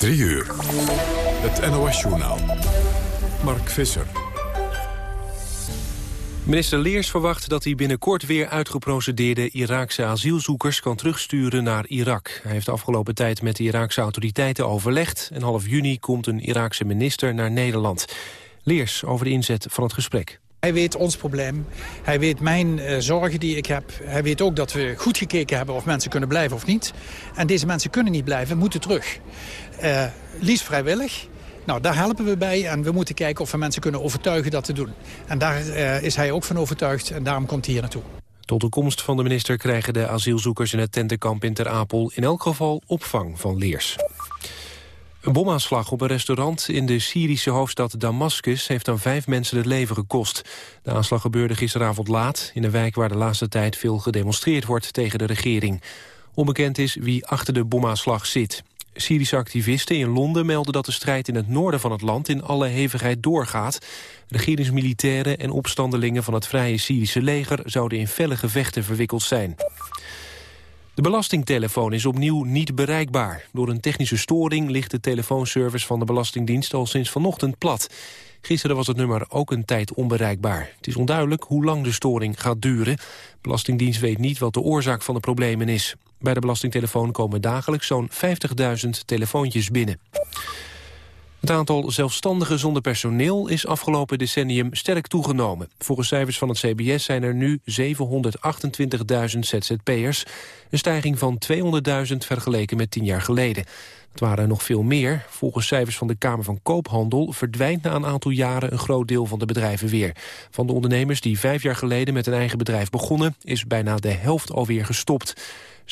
3 uur. Het NOS-journaal. Mark Visser. Minister Leers verwacht dat hij binnenkort weer uitgeprocedeerde Iraakse asielzoekers kan terugsturen naar Irak. Hij heeft de afgelopen tijd met de Iraakse autoriteiten overlegd en half juni komt een Iraakse minister naar Nederland. Leers over de inzet van het gesprek. Hij weet ons probleem. Hij weet mijn uh, zorgen die ik heb. Hij weet ook dat we goed gekeken hebben of mensen kunnen blijven of niet. En deze mensen kunnen niet blijven, moeten terug. Uh, vrijwillig. Nou, daar helpen we bij en we moeten kijken of we mensen kunnen overtuigen dat te doen. En daar uh, is hij ook van overtuigd en daarom komt hij hier naartoe. Tot de komst van de minister krijgen de asielzoekers in het tentenkamp in Ter Apel... in elk geval opvang van leers. Een bomaanslag op een restaurant in de Syrische hoofdstad Damascus... heeft dan vijf mensen het leven gekost. De aanslag gebeurde gisteravond laat... in een wijk waar de laatste tijd veel gedemonstreerd wordt tegen de regering. Onbekend is wie achter de bomaanslag zit. Syrische activisten in Londen melden dat de strijd in het noorden van het land... in alle hevigheid doorgaat. Regeringsmilitairen en opstandelingen van het Vrije Syrische leger... zouden in felle gevechten verwikkeld zijn. De belastingtelefoon is opnieuw niet bereikbaar. Door een technische storing ligt de telefoonservice van de Belastingdienst al sinds vanochtend plat. Gisteren was het nummer ook een tijd onbereikbaar. Het is onduidelijk hoe lang de storing gaat duren. Belastingdienst weet niet wat de oorzaak van de problemen is. Bij de belastingtelefoon komen dagelijks zo'n 50.000 telefoontjes binnen. Het aantal zelfstandigen zonder personeel is afgelopen decennium sterk toegenomen. Volgens cijfers van het CBS zijn er nu 728.000 ZZP'ers. Een stijging van 200.000 vergeleken met tien jaar geleden. Het waren er nog veel meer. Volgens cijfers van de Kamer van Koophandel verdwijnt na een aantal jaren een groot deel van de bedrijven weer. Van de ondernemers die vijf jaar geleden met een eigen bedrijf begonnen, is bijna de helft alweer gestopt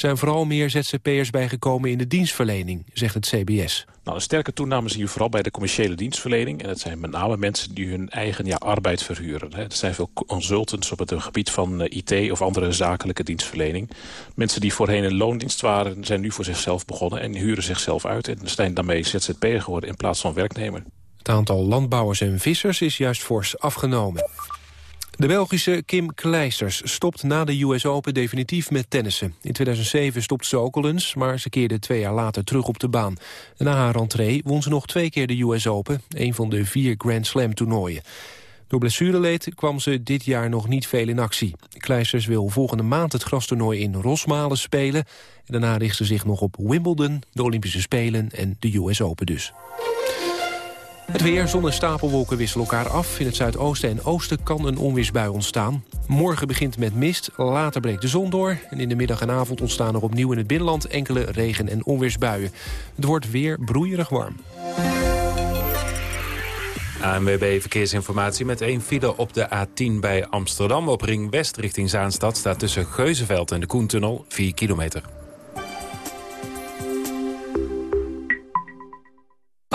zijn vooral meer ZZP'ers bijgekomen in de dienstverlening, zegt het CBS. Nou, een sterke toename zie je vooral bij de commerciële dienstverlening. En dat zijn met name mensen die hun eigen ja, arbeid verhuren. Er zijn veel consultants op het gebied van eh, IT of andere zakelijke dienstverlening. Mensen die voorheen in loondienst waren, zijn nu voor zichzelf begonnen... en huren zichzelf uit en zijn daarmee ZZP'er geworden in plaats van werknemer. Het aantal landbouwers en vissers is juist fors afgenomen. De Belgische Kim Kleisters stopt na de US Open definitief met tennissen. In 2007 stopte ze ook al eens, maar ze keerde twee jaar later terug op de baan. Na haar rentree won ze nog twee keer de US Open, een van de vier Grand Slam toernooien. Door blessureleed kwam ze dit jaar nog niet veel in actie. Kleisters wil volgende maand het grastoernooi in Rosmalen spelen. En daarna richt ze zich nog op Wimbledon, de Olympische Spelen en de US Open dus. Het weer, zon en stapelwolken wisselen elkaar af. In het zuidoosten en oosten kan een onweersbui ontstaan. Morgen begint met mist, later breekt de zon door... en in de middag en avond ontstaan er opnieuw in het binnenland... enkele regen- en onweersbuien. Het wordt weer broeierig warm. ANWB Verkeersinformatie met één file op de A10 bij Amsterdam. Op Ring West richting Zaanstad staat tussen Geuzenveld en de Koentunnel 4 kilometer.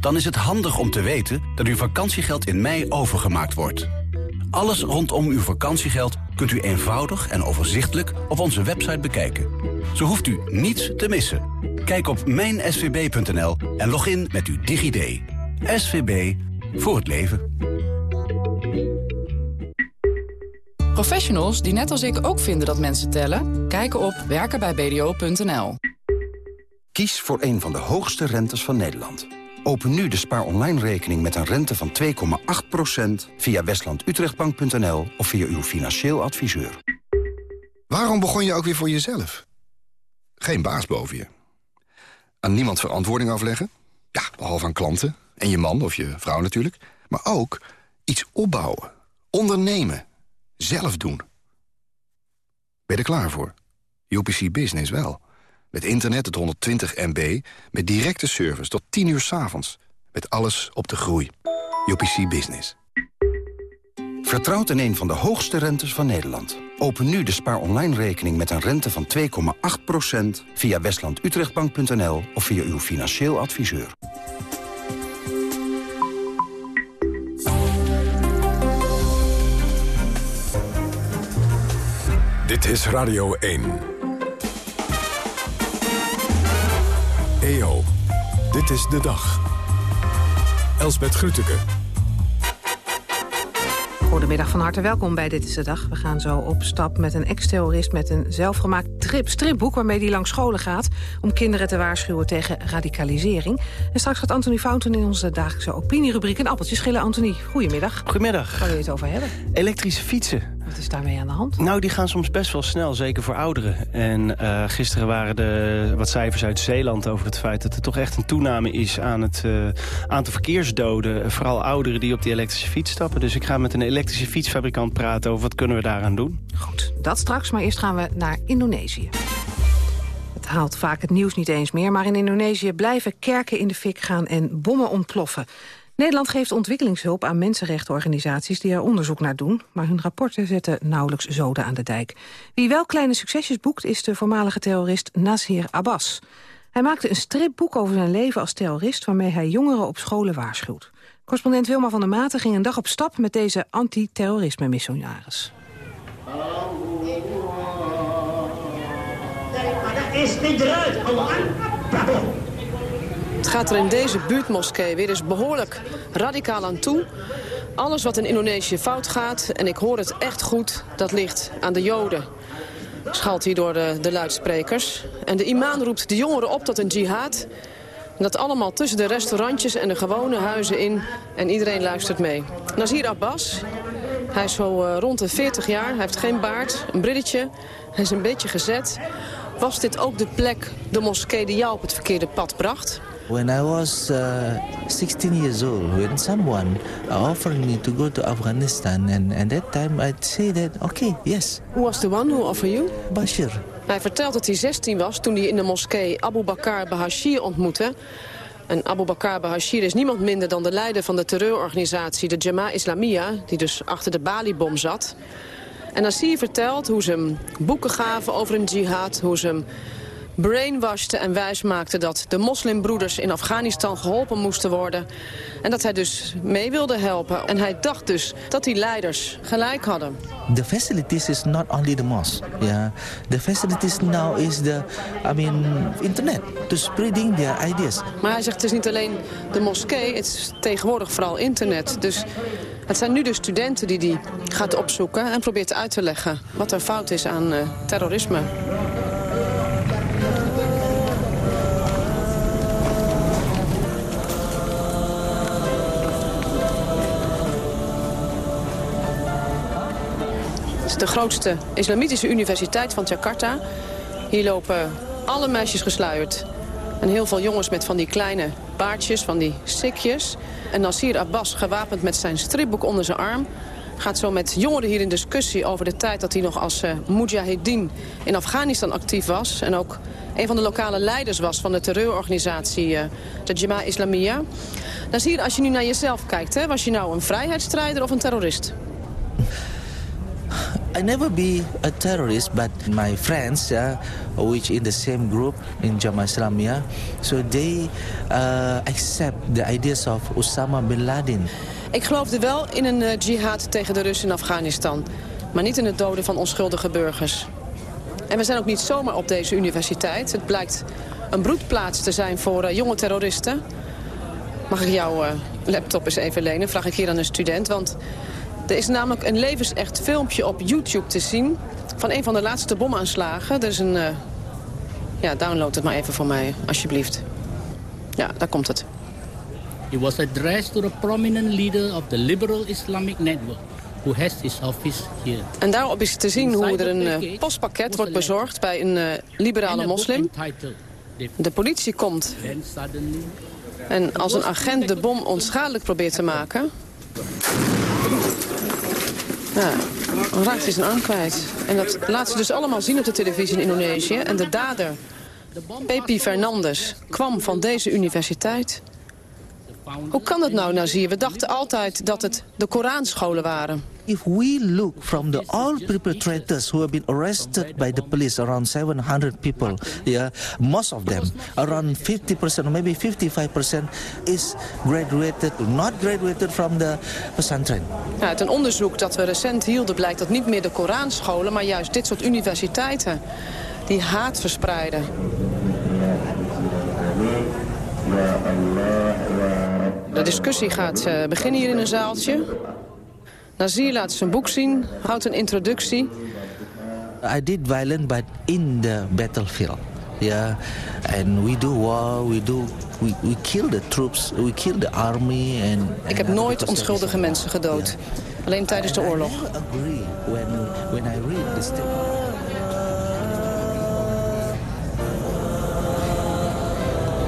Dan is het handig om te weten dat uw vakantiegeld in mei overgemaakt wordt. Alles rondom uw vakantiegeld kunt u eenvoudig en overzichtelijk op onze website bekijken. Zo hoeft u niets te missen. Kijk op mijnsvb.nl en log in met uw DigiD. SVB voor het leven. Professionals die net als ik ook vinden dat mensen tellen... kijken op werkenbijbdo.nl. Kies voor een van de hoogste rentes van Nederland. Open nu de Spaar Online rekening met een rente van 2,8% via westlandutrechtbank.nl of via uw financieel adviseur. Waarom begon je ook weer voor jezelf? Geen baas boven je. Aan niemand verantwoording afleggen? Ja, behalve aan klanten. En je man of je vrouw natuurlijk. Maar ook iets opbouwen. Ondernemen. Zelf doen. Ben je er klaar voor? UPC Business wel. Met internet tot 120 MB, met directe service tot 10 uur s avonds. Met alles op de groei. UPC Business. Vertrouwd in een van de hoogste rentes van Nederland. Open nu de spaar online rekening met een rente van 2,8% via westlandutrechtbank.nl of via uw financieel adviseur. Dit is Radio 1. EO, dit is de dag. Elsbeth Grütke. Goedemiddag, van harte welkom bij Dit is de Dag. We gaan zo op stap met een ex-terrorist met een zelfgemaakt trip, stripboek... waarmee hij langs scholen gaat om kinderen te waarschuwen tegen radicalisering. En straks gaat Anthony Fountain in onze dagelijkse opinierubriek... een appeltje schillen. Anthony, goedemiddag. Goedemiddag. Waar wil je het over hebben? Elektrische fietsen. Wat is daarmee aan de hand? Nou, die gaan soms best wel snel, zeker voor ouderen. En uh, gisteren waren er wat cijfers uit Zeeland over het feit... dat er toch echt een toename is aan het uh, aantal verkeersdoden. Vooral ouderen die op die elektrische fiets stappen. Dus ik ga met een elektrische fietsfabrikant praten over wat kunnen we daaraan doen. Goed, dat straks. Maar eerst gaan we naar Indonesië. Het haalt vaak het nieuws niet eens meer, maar in Indonesië blijven kerken in de fik gaan en bommen ontploffen. Nederland geeft ontwikkelingshulp aan mensenrechtenorganisaties die er onderzoek naar doen, maar hun rapporten zetten nauwelijks zoden aan de dijk. Wie wel kleine succesjes boekt is de voormalige terrorist Nasir Abbas. Hij maakte een stripboek over zijn leven als terrorist waarmee hij jongeren op scholen waarschuwt. Correspondent Wilma van der Maten ging een dag op stap met deze anti-terrorisme-missionaris. Het gaat er in deze buurtmoskee weer eens behoorlijk radicaal aan toe. Alles wat in Indonesië fout gaat, en ik hoor het echt goed, dat ligt aan de Joden. Schalt hier door de, de luidsprekers. En de imam roept de jongeren op tot een jihad. En dat allemaal tussen de restaurantjes en de gewone huizen in. En iedereen luistert mee. Nazir Abbas, hij is zo uh, rond de 40 jaar. Hij heeft geen baard, een brilletje. Hij is een beetje gezet. Was dit ook de plek, de moskee, die jou op het verkeerde pad bracht? When I was uh, 16 years old, when someone offered me to go to Afghanistan, and at that time I'd say that, okay, yes. Who was the one who offered you? Bashir. Hij vertelt dat hij 16 was toen hij in de moskee Abu Bakr Bahashir ontmoette. En Abu Bakr Bahashir is niemand minder dan de leider van de terreurorganisatie, de Jama Islamia, die dus achter de Bali-bom zat. En Nasir vertelt hoe ze hem boeken gaven over een jihad, hoe ze hem brainwashten en wijsmaakten dat de moslimbroeders in Afghanistan geholpen moesten worden. En dat hij dus mee wilde helpen. En hij dacht dus dat die leiders gelijk hadden. The facilities is not only the mosque. Yeah. The facilities now is the, I mean, internet. To spreading their ideas. Maar hij zegt het is niet alleen de moskee, het is tegenwoordig vooral internet. Dus het zijn nu de studenten die die gaat opzoeken en probeert uit te leggen wat er fout is aan uh, terrorisme. De grootste islamitische universiteit van Jakarta. Hier lopen alle meisjes gesluierd. En heel veel jongens met van die kleine baardjes, van die sikjes. En Nasir Abbas, gewapend met zijn stripboek onder zijn arm... gaat zo met jongeren hier in discussie over de tijd dat hij nog als uh, mujahideen in Afghanistan actief was. En ook een van de lokale leiders was van de terreurorganisatie uh, de Jama Islamia. Nasir, als je nu naar jezelf kijkt, hè, was je nou een vrijheidsstrijder of een terrorist? I never be a terrorist, but my friends, uh, which in the same group in Jamaah Islamiyah, so they uh, accept the ideas of Osama bin Laden. Ik geloofde wel in een uh, jihad tegen de Russen in Afghanistan, maar niet in het doden van onschuldige burgers. En we zijn ook niet zomaar op deze universiteit. Het blijkt een broedplaats te zijn voor uh, jonge terroristen. Mag ik jouw uh, laptop eens even lenen? Vraag ik hier aan een student, want er is namelijk een levensecht filmpje op YouTube te zien... van een van de laatste bomaanslagen. Er is een... Uh, ja, download het maar even voor mij, alsjeblieft. Ja, daar komt het. It was addressed to a prominent leader of the liberal Islamic network who has his office here. En daarop is te zien hoe er een uh, postpakket wordt bezorgd bij een uh, liberale moslim. De politie komt. En als een agent de bom onschadelijk probeert te maken... Ja, raakt hij zijn arm kwijt. En dat laat ze dus allemaal zien op de televisie in Indonesië. En de dader, Pepi Fernandes, kwam van deze universiteit. Hoe kan dat nou, Nazir? We dachten altijd dat het de Koranscholen waren. If we look from the all perpetrators who have been arrested by the police, around 700 people, yeah, most of them, around 50% or maybe 55% is graduated, not graduated from the pesantren. Ja, uit een onderzoek dat we recent hielden blijkt dat niet meer de Koranscholen... maar juist dit soort universiteiten die haat verspreiden. De discussie gaat uh, beginnen hier in een zaaltje. Nazir laat zijn boek zien, houdt een introductie. I did violent, but in the battlefield. Yeah, and we do war, we do, we, we kill the troops, we kill the army. And, Ik heb nooit onschuldige mensen gedood. Alleen tijdens de oorlog. I agree when, when I read the statement.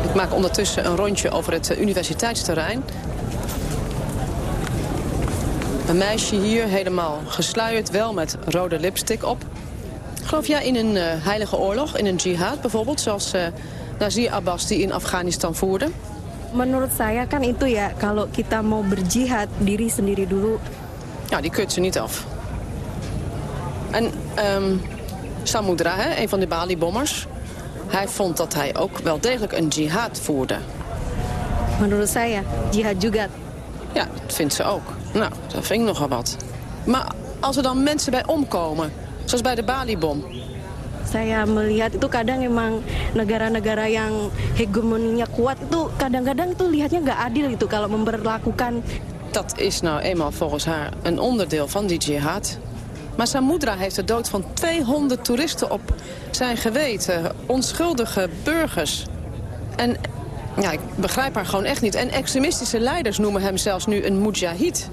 Ik maak ondertussen een rondje over het universiteitsterrein. Een meisje hier, helemaal gesluierd, wel met rode lipstick op. Geloof jij in een uh, heilige oorlog, in een jihad bijvoorbeeld... zoals uh, Nazir Abbas die in Afghanistan voerde? Menurut saya kan itu ya, kalau kita mau berjihad diri sendiri dulu. Ja, die keurt ze niet af. En um, Samudra, hè, een van de Bali-bommers... hij vond dat hij ook wel degelijk een jihad voerde. Menurut saya, jihad juga. Ja, dat vindt ze ook. Nou, dat vind ik nogal wat. Maar als er dan mensen bij omkomen, zoals bij de Bali-bom... Saya melihat itu kadang emang negara-negara yang hegemoninya kuat itu kadang-kadang itu lihatnya nggak adil itu kalau memperlakukan. Dat is nou eenmaal volgens haar een onderdeel van die jihad. Maar Samudra heeft de dood van 200 toeristen op zijn geweten. Onschuldige burgers. En ja, ik begrijp haar gewoon echt niet. En extremistische leiders noemen hem zelfs nu een mujahid.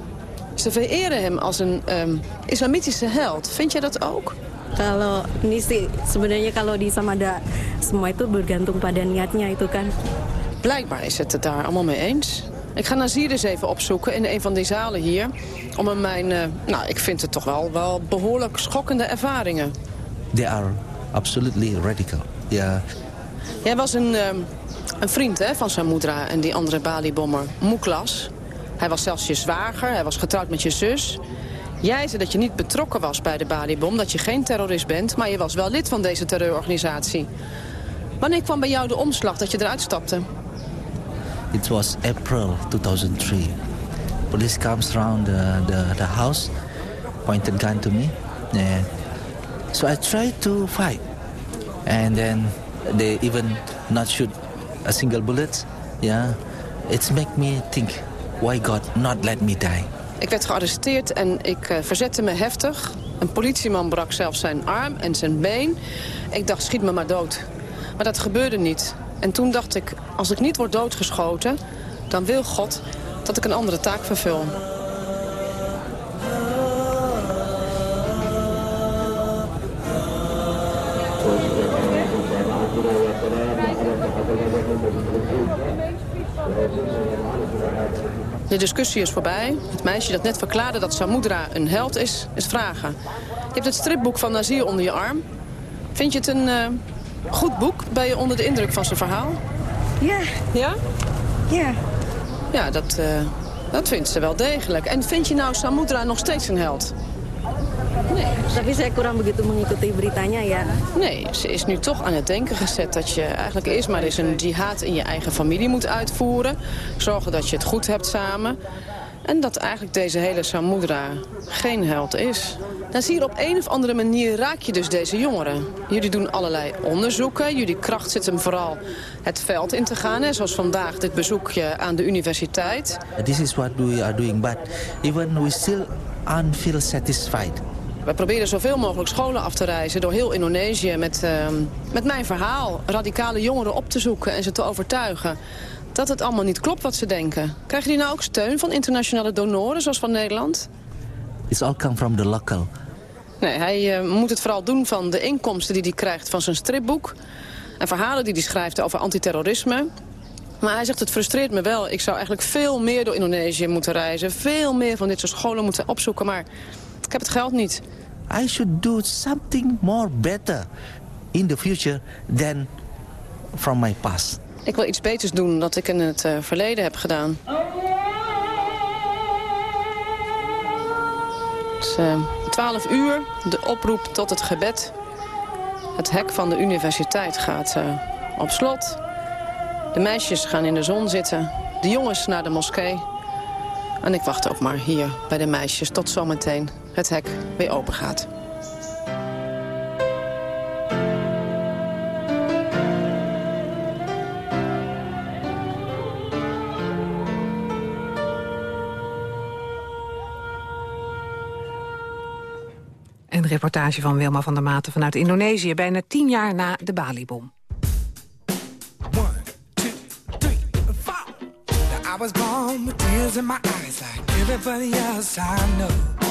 Ze vereren hem als een um, islamitische held. Vind jij dat ook? Kalau ini sih sebenarnya kalau di Samada semua itu bergantung pada niatnya itu kan. Blijkbaar is het het daar allemaal mee eens. Ik ga Nazir eens even opzoeken in een van die zalen hier. Om hem mijn, uh, nou, ik vind het toch wel, wel behoorlijk schokkende ervaringen. They are absolutely radical. Yeah. Jij was een, um, een vriend hè, van Samudra en die andere Bali-bommer, Muklas. Hij was zelfs je zwager, hij was getrouwd met je zus. Jij zei dat je niet betrokken was bij de Bali-bom, dat je geen terrorist bent... maar je was wel lid van deze terreurorganisatie. Wanneer kwam bij jou de omslag dat je eruit stapte? It was April 2003. Police comes around the, the, the house, pointed gun to me. And so I tried to fight. And then they even not shoot a single bullet. Yeah, it's make me think, why God not let me die? Ik werd gearresteerd en ik uh, verzette me heftig. Een politieman brak zelfs zijn arm en zijn been. Ik dacht, schiet me maar dood. Maar dat gebeurde niet. En toen dacht ik, als ik niet word doodgeschoten... dan wil God dat ik een andere taak vervul. De discussie is voorbij. Het meisje dat net verklaarde dat Samudra een held is, is vragen. Je hebt het stripboek van Nazir onder je arm. Vind je het een uh, goed boek? Ben je onder de indruk van zijn verhaal? Ja. Ja? Ja. Ja, dat, uh, dat vindt ze wel degelijk. En vind je nou Samudra nog steeds een held? Nee. Tapi saya kurang begitu mengikuti beritanya ya. Nee, ze is nu toch aan het denken gezet dat je eigenlijk eerst maar eens een jihad in je eigen familie moet uitvoeren. Zorgen dat je het goed hebt samen. En dat eigenlijk deze hele Samudra geen held is. Dan zie je op een of andere manier raak je dus deze jongeren. Jullie doen allerlei onderzoeken. Jullie kracht zit hem vooral het veld in te gaan. Hè, zoals vandaag dit bezoekje aan de universiteit. This is what we are doing, but even we still unfeel satisfied. We proberen zoveel mogelijk scholen af te reizen door heel Indonesië met, uh, met mijn verhaal. Radicale jongeren op te zoeken en ze te overtuigen dat het allemaal niet klopt wat ze denken. Krijgen die nou ook steun van internationale donoren zoals van Nederland? It's all come from the local. Nee, hij uh, moet het vooral doen van de inkomsten die hij krijgt van zijn stripboek. En verhalen die hij schrijft over antiterrorisme. Maar hij zegt, het frustreert me wel. Ik zou eigenlijk veel meer door Indonesië moeten reizen. Veel meer van dit soort scholen moeten opzoeken. Maar ik heb het geld niet. I should do something more better in the future than from my past. Ik wil iets beters doen dan ik in het uh, verleden heb gedaan. Het is uh, 12 uur, de oproep tot het gebed. Het hek van de universiteit gaat uh, op slot. De meisjes gaan in de zon zitten, de jongens naar de moskee. En ik wacht ook maar hier bij de meisjes tot zometeen het hek weer open gaat. Een reportage van Wilma van der Maten vanuit Indonesië... bijna tien jaar na de Bali-bom. I was born with tears in my eyes like everybody else I know.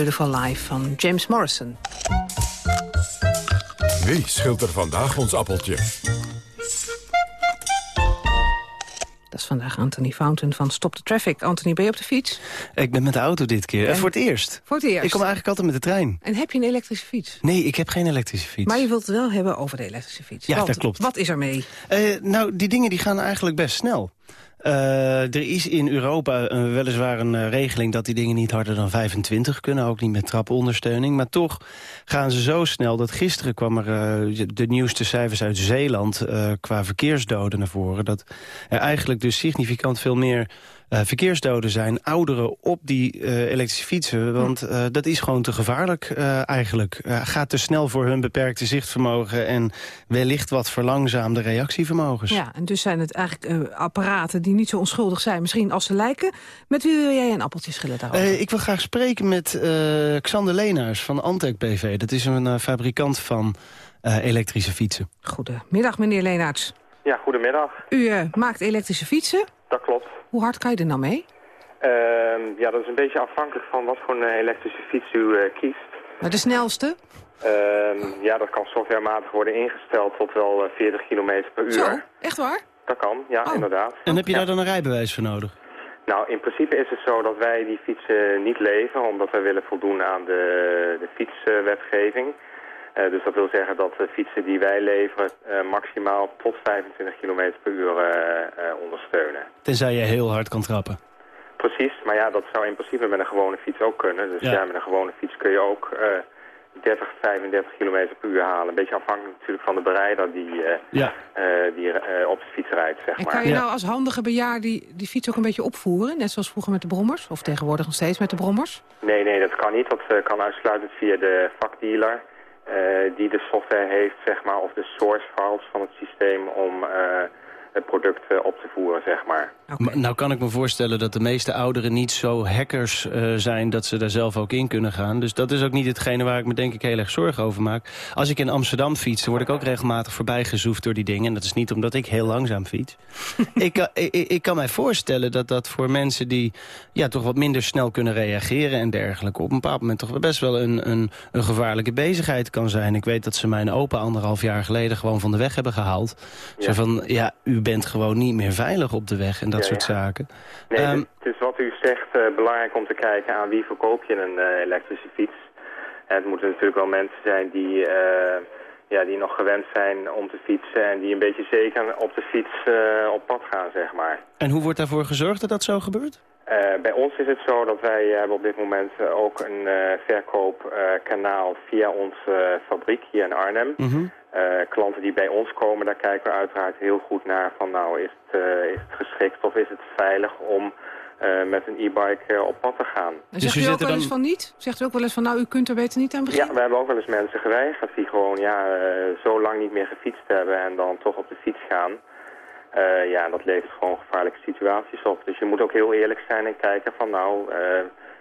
Beautiful Life van James Morrison. Wie scheelt er vandaag ons appeltje? Dat is vandaag Anthony Fountain van Stop the Traffic. Anthony, ben je op de fiets? Ik ben met de auto dit keer. En- Voor het eerst. Voor het eerst. Ik kom eigenlijk altijd met de trein. En heb je een elektrische fiets? Nee, ik heb geen elektrische fiets. Maar je wilt het wel hebben over de elektrische fiets. Ja, Want dat klopt. Wat is er mee? Eh, nou, die dingen die gaan eigenlijk best snel. Eh, er is in Europa weliswaar een eh, regeling dat die dingen niet harder dan 25 kunnen. Ook niet met trapondersteuning. Maar toch gaan ze zo snel dat gisteren kwam er eh, de nieuwste cijfers uit Zeeland qua verkeersdoden naar voren. Dat er eigenlijk dus significant veel meer verkeersdoden zijn. Ouderen op die eh, elektrische fietsen. Want eh, dat is gewoon te gevaarlijk eh, eigenlijk. Eh, gaat te snel voor hun beperkte zichtvermogen en wellicht wat verlangzaamde reactievermogens. Ja, en dus zijn het eigenlijk eh, apparaten die niet zo onschuldig zijn. Misschien als ze lijken. Met wie wil jij een appeltje schillen daarover? Eh, ik wil graag spreken met eh, Xander Leenaars van Antec BV. Dat is een eh, fabrikant van eh, elektrische fietsen. Goedemiddag, meneer Leenaerts. Ja, goedemiddag. U eh, maakt elektrische fietsen. Dat klopt. Hoe hard kan je er nou mee? Ehm, ja, dat is een beetje afhankelijk van wat voor een eh, elektrische fiets u eh, kiest. Maar de snelste? Ehm, ja, dat kan softwarematig worden ingesteld tot wel eh, 40 km per uur. Zo, echt waar? Dat kan, ja, inderdaad. En heb je daar dan een rijbewijs voor nodig? Nou, in principe is het zo dat wij die fietsen niet leveren, omdat wij willen voldoen aan de, de fietswetgeving. Eh, dus dat wil zeggen dat de fietsen die wij leveren eh, maximaal tot 25 km per uur eh, eh, ondersteunen. Tenzij je heel hard kan trappen. Precies, maar ja, dat zou in principe met een gewone fiets ook kunnen. Dus Ja. ja, met een gewone fiets kun je ook eh, 30, 35 km per uur halen. Een beetje afhankelijk natuurlijk van de berijder die, eh, Ja. eh, die eh, op de fiets rijdt, zeg En maar. kan je nou als handige bejaard die, die fiets ook een beetje opvoeren? Net zoals vroeger met de brommers? Of tegenwoordig nog steeds met de brommers? Nee, nee, dat kan niet. Dat eh, kan uitsluitend via de vakdealer. Eh, die de software heeft, zeg maar, of de source files van het systeem om eh, het product eh, op te voeren, zeg maar. Nou kan ik me voorstellen dat de meeste ouderen niet zo hackers eh, zijn... dat ze daar zelf ook in kunnen gaan. Dus dat is ook niet hetgene waar ik me denk ik heel erg zorgen over maak. Als ik in Amsterdam fiets, dan word ik ook regelmatig voorbijgezoefd door die dingen. En dat is niet omdat ik heel langzaam fiets. ik, kan- ik, ik- kan mij voorstellen dat dat voor mensen die ja, toch wat minder snel kunnen reageren... en dergelijke, op een bepaald moment toch best wel een, een, een gevaarlijke bezigheid kan zijn. Ik weet dat ze mijn opa anderhalf jaar geleden gewoon van de weg hebben gehaald. Zo van, ja, u bent gewoon niet meer veilig op de weg en dat Soort zaken. Nee, Ehm, het- het is wat u zegt eh, belangrijk om te kijken aan wie verkoop je een eh, elektrische fiets. En het moeten natuurlijk wel mensen zijn die, eh, ja, die nog gewend zijn om te fietsen... en die een beetje zeker op de fiets op pad gaan, zeg maar. En hoe wordt daarvoor gezorgd dat dat zo gebeurt? Eh, bij ons is het zo dat wij hebben op dit moment eh, ook een eh, verkoopkanaal via onze fabriek hier in Arnhem. Mhm. Eh, klanten die bij ons komen, daar kijken we uiteraard heel goed naar van nou is het, eh, is het geschikt of is het veilig om eh, met een e-bike op pad te gaan. En zegt u ook wel eens van niet? Zegt u ook wel eens van nou, u kunt er beter niet aan beginnen? Ja, we hebben ook wel eens mensen geweigerd die gewoon ja, eh, zo lang niet meer gefietst hebben en dan toch op de fiets gaan. Eh, ja, dat levert gewoon gevaarlijke situaties op. Dus je moet ook heel eerlijk zijn en kijken van nou, eh,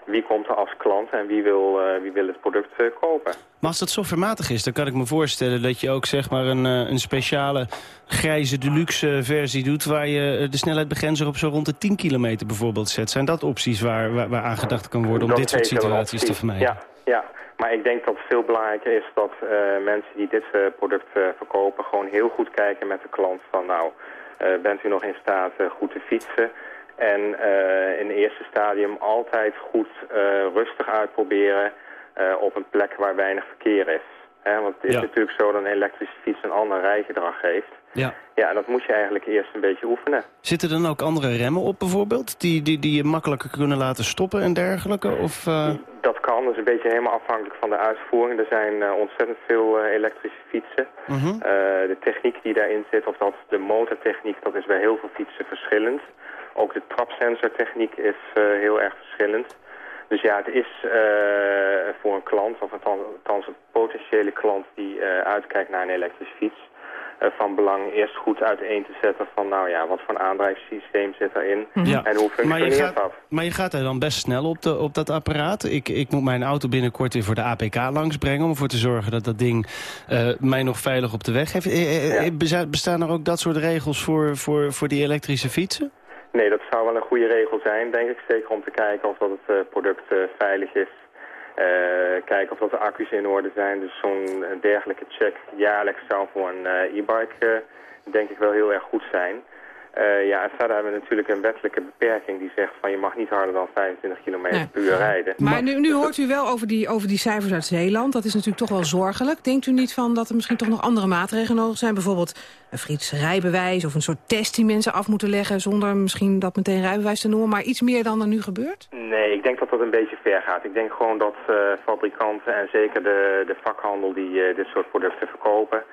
wie komt er als klant en wie wil, eh, wie wil het product kopen. Maar als dat softwarematig is, dan kan ik me voorstellen dat je ook zeg maar een, een speciale grijze deluxe versie doet... waar je de snelheidsbegrenzer op zo rond de 10 kilometer bijvoorbeeld zet. Zijn dat opties waar, waar, waar aan gedacht kan worden om Dat dit soort situaties te vermijden? Ja, ja, maar ik denk dat veel belangrijker is dat mensen die dit product verkopen... gewoon heel goed kijken met de klant van nou, bent u nog in staat eh, goed te fietsen... En eh, in het eerste stadium altijd goed eh, rustig uitproberen eh, op een plek waar weinig verkeer is. Want het is Ja. natuurlijk zo dat een elektrische fiets een ander rijgedrag heeft. Ja. Ja, en dat moet je eigenlijk eerst een beetje oefenen. Zitten er dan ook andere remmen op bijvoorbeeld? Die, die, die je makkelijker kunnen laten stoppen en dergelijke? Of, eh, Dat kan, dat is een beetje helemaal afhankelijk van de uitvoering. Er zijn eh, ontzettend veel eh, elektrische fietsen. mhm. De techniek die daarin zit, of dat de motortechniek, dat is bij heel veel fietsen verschillend. Ook de trapsensortechniek is heel erg verschillend. Dus ja, het is voor een klant, of althans een potentiële klant die uitkijkt naar een elektrische fiets, van belang eerst goed uiteen te zetten van, nou ja, wat voor een aandrijfsysteem zit erin Ja. en hoe Maar functioneert gaat, dat? maar je gaat er dan best snel op, de, op dat apparaat. Ik, ik moet mijn auto binnenkort weer voor de APK langsbrengen... om ervoor te zorgen dat dat ding eh, mij nog veilig op de weg heeft. Eh, eh, Bestaan er ook dat soort regels voor, voor, voor die elektrische fietsen? Nee, dat zou wel een goede regel zijn, denk ik. Zeker om te kijken of dat het eh, product eh, veilig is. Eh, kijken of dat de accu's in orde zijn. Dus zo'n eh, dergelijke check jaarlijks zou voor een eh, e-bike denk ik wel heel erg goed zijn. Eh, ja, en verder hebben we natuurlijk een wettelijke beperking die zegt van je mag niet harder dan 25 km Nee. per uur rijden. Maar nu, nu hoort u wel over die, over die cijfers uit Zeeland. Dat is natuurlijk toch wel zorgelijk. Denkt u niet van dat er misschien toch nog andere maatregelen nodig zijn? Bijvoorbeeld een Friets rijbewijs of een soort test die mensen af moeten leggen... zonder misschien dat meteen rijbewijs te noemen, maar iets meer dan er nu gebeurt? Nee, ik denk dat dat een beetje ver gaat. Ik denk gewoon dat eh, fabrikanten en zeker de, de vakhandel die eh, dit soort producten verkopen...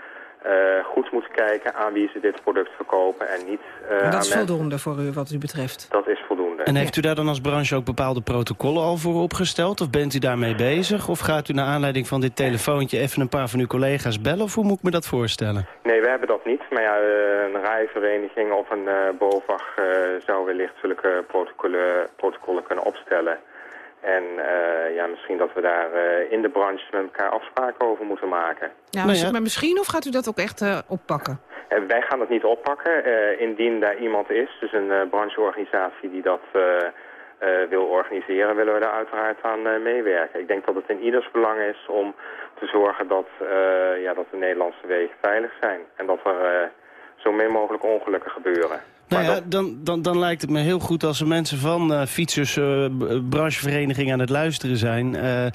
eh, goed moeten kijken aan wie ze dit product verkopen en niet eh, aan dat is mensen. voldoende voor u wat u betreft. Dat is voldoende. En heeft u daar dan als branche ook bepaalde protocollen al voor opgesteld? Of bent u daarmee bezig? Of gaat u naar aanleiding van dit telefoontje even een paar van uw collega's bellen? Of hoe moet ik me dat voorstellen? Nee, we hebben dat niet. Maar ja, eh, een rijvereniging of een eh BOVAG eh, zou wellicht zulke protocollen, protocollen kunnen opstellen. En eh, ja, misschien dat we daar eh, in de branche met elkaar afspraken over moeten maken. Ja, maar, maar misschien of gaat u dat ook echt eh, oppakken? Wij gaan het niet oppakken. Eh, indien daar iemand is, dus een eh, brancheorganisatie die dat eh, eh, wil organiseren, willen we daar uiteraard aan eh, meewerken. Ik denk dat het in ieders belang is om te zorgen dat, eh, ja, dat de Nederlandse wegen veilig zijn. En dat er eh, zo min mogelijk ongelukken gebeuren. Nou ja, dan, dan, dan lijkt het me heel goed als er mensen van eh, fietsers, eh, branchevereniging aan het luisteren zijn. Eh,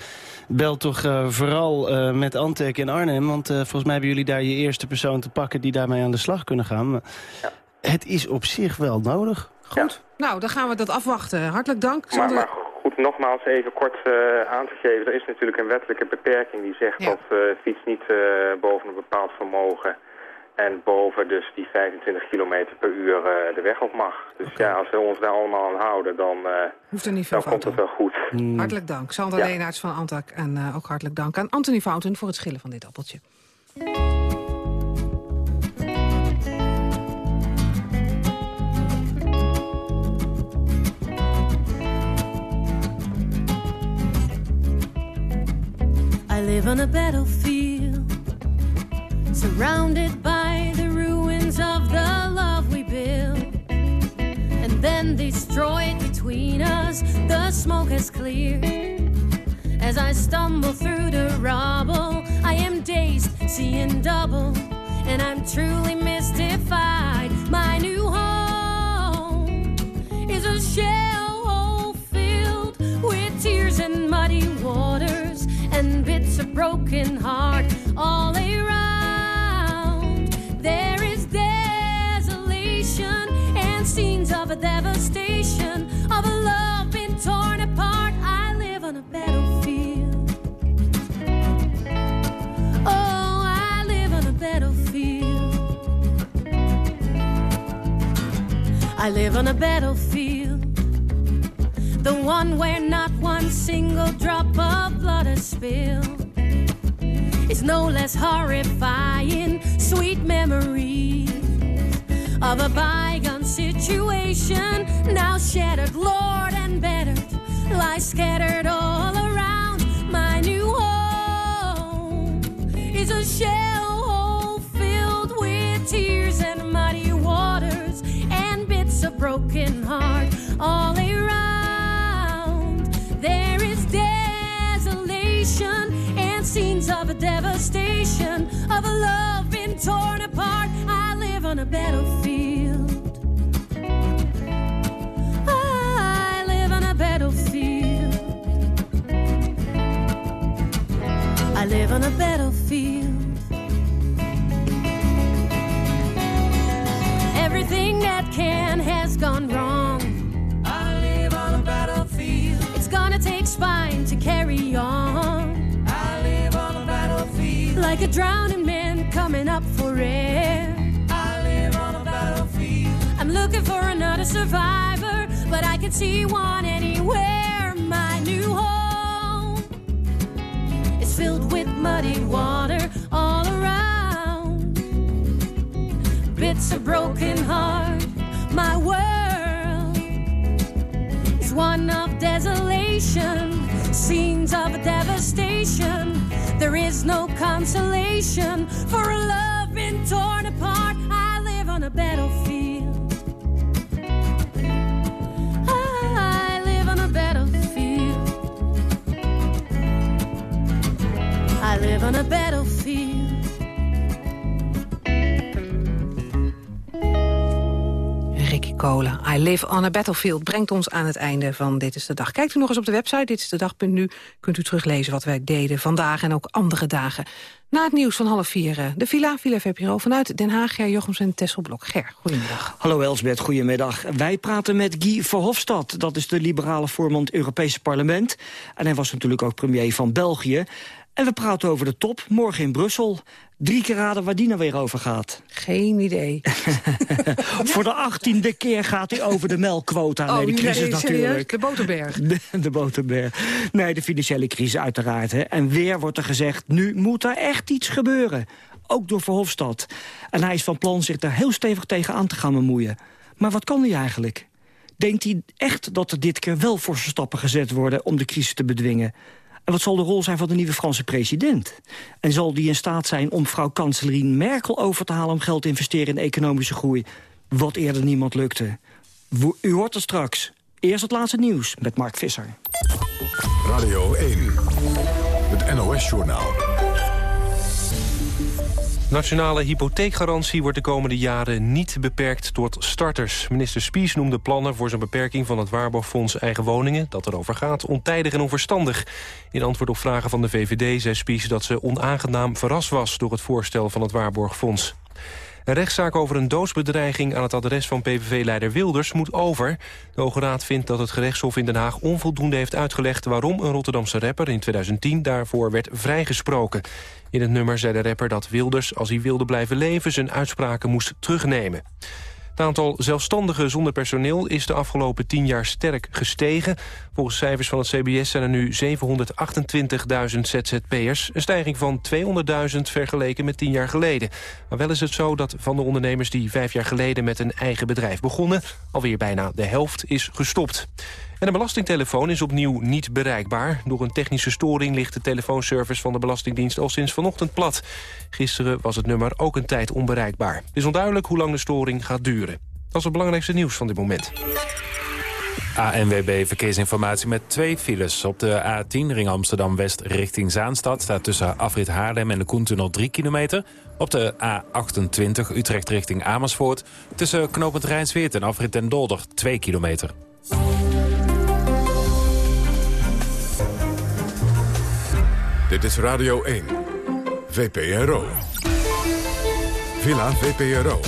bel toch eh, vooral eh, met Antec in Arnhem, want eh, volgens mij hebben jullie daar je eerste persoon te pakken die daarmee aan de slag kunnen gaan. Maar Het is op zich wel nodig. Goed. Nou, dan gaan we dat afwachten. Hartelijk dank. Maar, maar Goed, nogmaals even kort aan te geven. Er is natuurlijk een wettelijke beperking die zegt dat fiets niet boven een bepaald vermogen en boven dus die 25 km per uur uh, de weg op mag. Dus ja, als we ons daar allemaal aan houden, dan, uh, Hoeft er niet veel dan komt het wel goed. Mm. Hartelijk dank. Sander ja. Leenaerts van Antak. En uh, ook hartelijk dank aan Anthony Fountain voor het schillen van dit appeltje. I live on a battlefield Surrounded by then destroyed between us. The smoke has cleared. As I stumble through the rubble I am dazed, seeing double And I'm truly mystified. My new home Is a shell hole filled With tears and muddy waters And bits of broken heart All around of a devastation of a love been torn apart. I live on a battlefield. Oh, I live on a battlefield. I live on a battlefield. The one where not one single drop of blood is spilled is no less horrifying. Sweet memory of a bygone situation, now shattered, Lord, and battered, lie scattered all around. My new home is a shell hole filled with tears and muddy waters and bits of broken heart all around. There is desolation and scenes of a devastation, of a love been torn apart. I live on a battlefield. Live on a battlefield. Everything that can has gone wrong. I live on a battlefield. It's gonna take spine to carry on I live on a battlefield. like a drowning man coming up for air. I live on a battlefield. I'm looking for another survivor, but I can see one anywhere. My new home filled with muddy water all around. Bits of broken heart. My world is one of desolation, scenes of devastation. There is no consolation for a love been torn apart. I live on a battlefield. On a battlefield. Ricky Cola, I Live on a Battlefield... brengt ons aan het einde van Dit is de Dag. Kijkt u nog eens op de website, dit is de dag.nu... kunt u teruglezen wat wij deden vandaag en ook andere dagen. Na het nieuws van half vier, eh, de Villa, Villa VPRO... vanuit Den Haag, Ger Jochems en Tesselblok. Ger, goedemiddag. Hallo Elsbeth, goedemiddag. Wij praten met Guy Verhofstadt. Dat is de liberale voorman het Europese parlement. En hij was natuurlijk ook premier van België. En we praten over de top, morgen in Brussel. Drie keer raden waar die nou weer over gaat. Geen idee. Voor de achttiende keer gaat hij over de melkquota. Oh, nee, de crisis nee, natuurlijk. De boterberg. De, de boterberg. Nee, de financiële crisis uiteraard. Hè. En weer wordt er gezegd, nu moet er echt iets gebeuren. Ook door Verhofstadt. En hij is van plan zich daar heel stevig tegen aan te gaan bemoeien. Maar wat kan hij eigenlijk? Denkt hij echt dat er dit keer wel forse stappen gezet worden... om de crisis te bedwingen? En wat zal de rol zijn van de nieuwe Franse president? En zal die in staat zijn om vrouw kanselarien Merkel over te halen... om geld te investeren in economische groei? Wat eerder niemand lukte. U hoort het straks. Eerst het laatste nieuws met Mark Visser. Radio 1, het NOS-journaal. Nationale hypotheekgarantie wordt de komende jaren niet beperkt tot starters. Minister Spies noemde plannen voor zijn beperking van het Waarborgfonds Eigen Woningen... dat erover gaat, ontijdig en onverstandig. In antwoord op vragen van de VVD zei Spies dat ze onaangenaam verrast was... door het voorstel van het Waarborgfonds. Een rechtszaak over een doodsbedreiging aan het adres van PVV-leider Wilders moet over. De Hoge Raad vindt dat het gerechtshof in Den Haag onvoldoende heeft uitgelegd... waarom een Rotterdamse rapper in 2010 daarvoor werd vrijgesproken. In het nummer zei de rapper dat Wilders, als hij wilde blijven leven... zijn uitspraken moest terugnemen. Het aantal zelfstandigen zonder personeel is de afgelopen tien jaar sterk gestegen. Volgens cijfers van het CBS zijn er nu 728.000 ZZP'ers. Een stijging van 200.000 vergeleken met tien jaar geleden. Maar wel is het zo dat van de ondernemers die vijf jaar geleden met een eigen bedrijf begonnen... alweer bijna de helft is gestopt. En de belastingtelefoon is opnieuw niet bereikbaar. Door een technische storing ligt de telefoonservice van de Belastingdienst al sinds vanochtend plat. Gisteren was het nummer ook een tijd onbereikbaar. Het is onduidelijk hoe lang de storing gaat duren. Dat is het belangrijkste nieuws van dit moment. ANWB Verkeersinformatie met twee files. Op de A10 ring Amsterdam-West richting Zaanstad... staat tussen Afrit Haarlem en de Koentunnel 3 kilometer. Op de A28 Utrecht richting Amersfoort... tussen knooppunt Rijnsweert en Afrit den Dolder 2 kilometer. Dit is Radio 1. VPRO. Villa VPRO.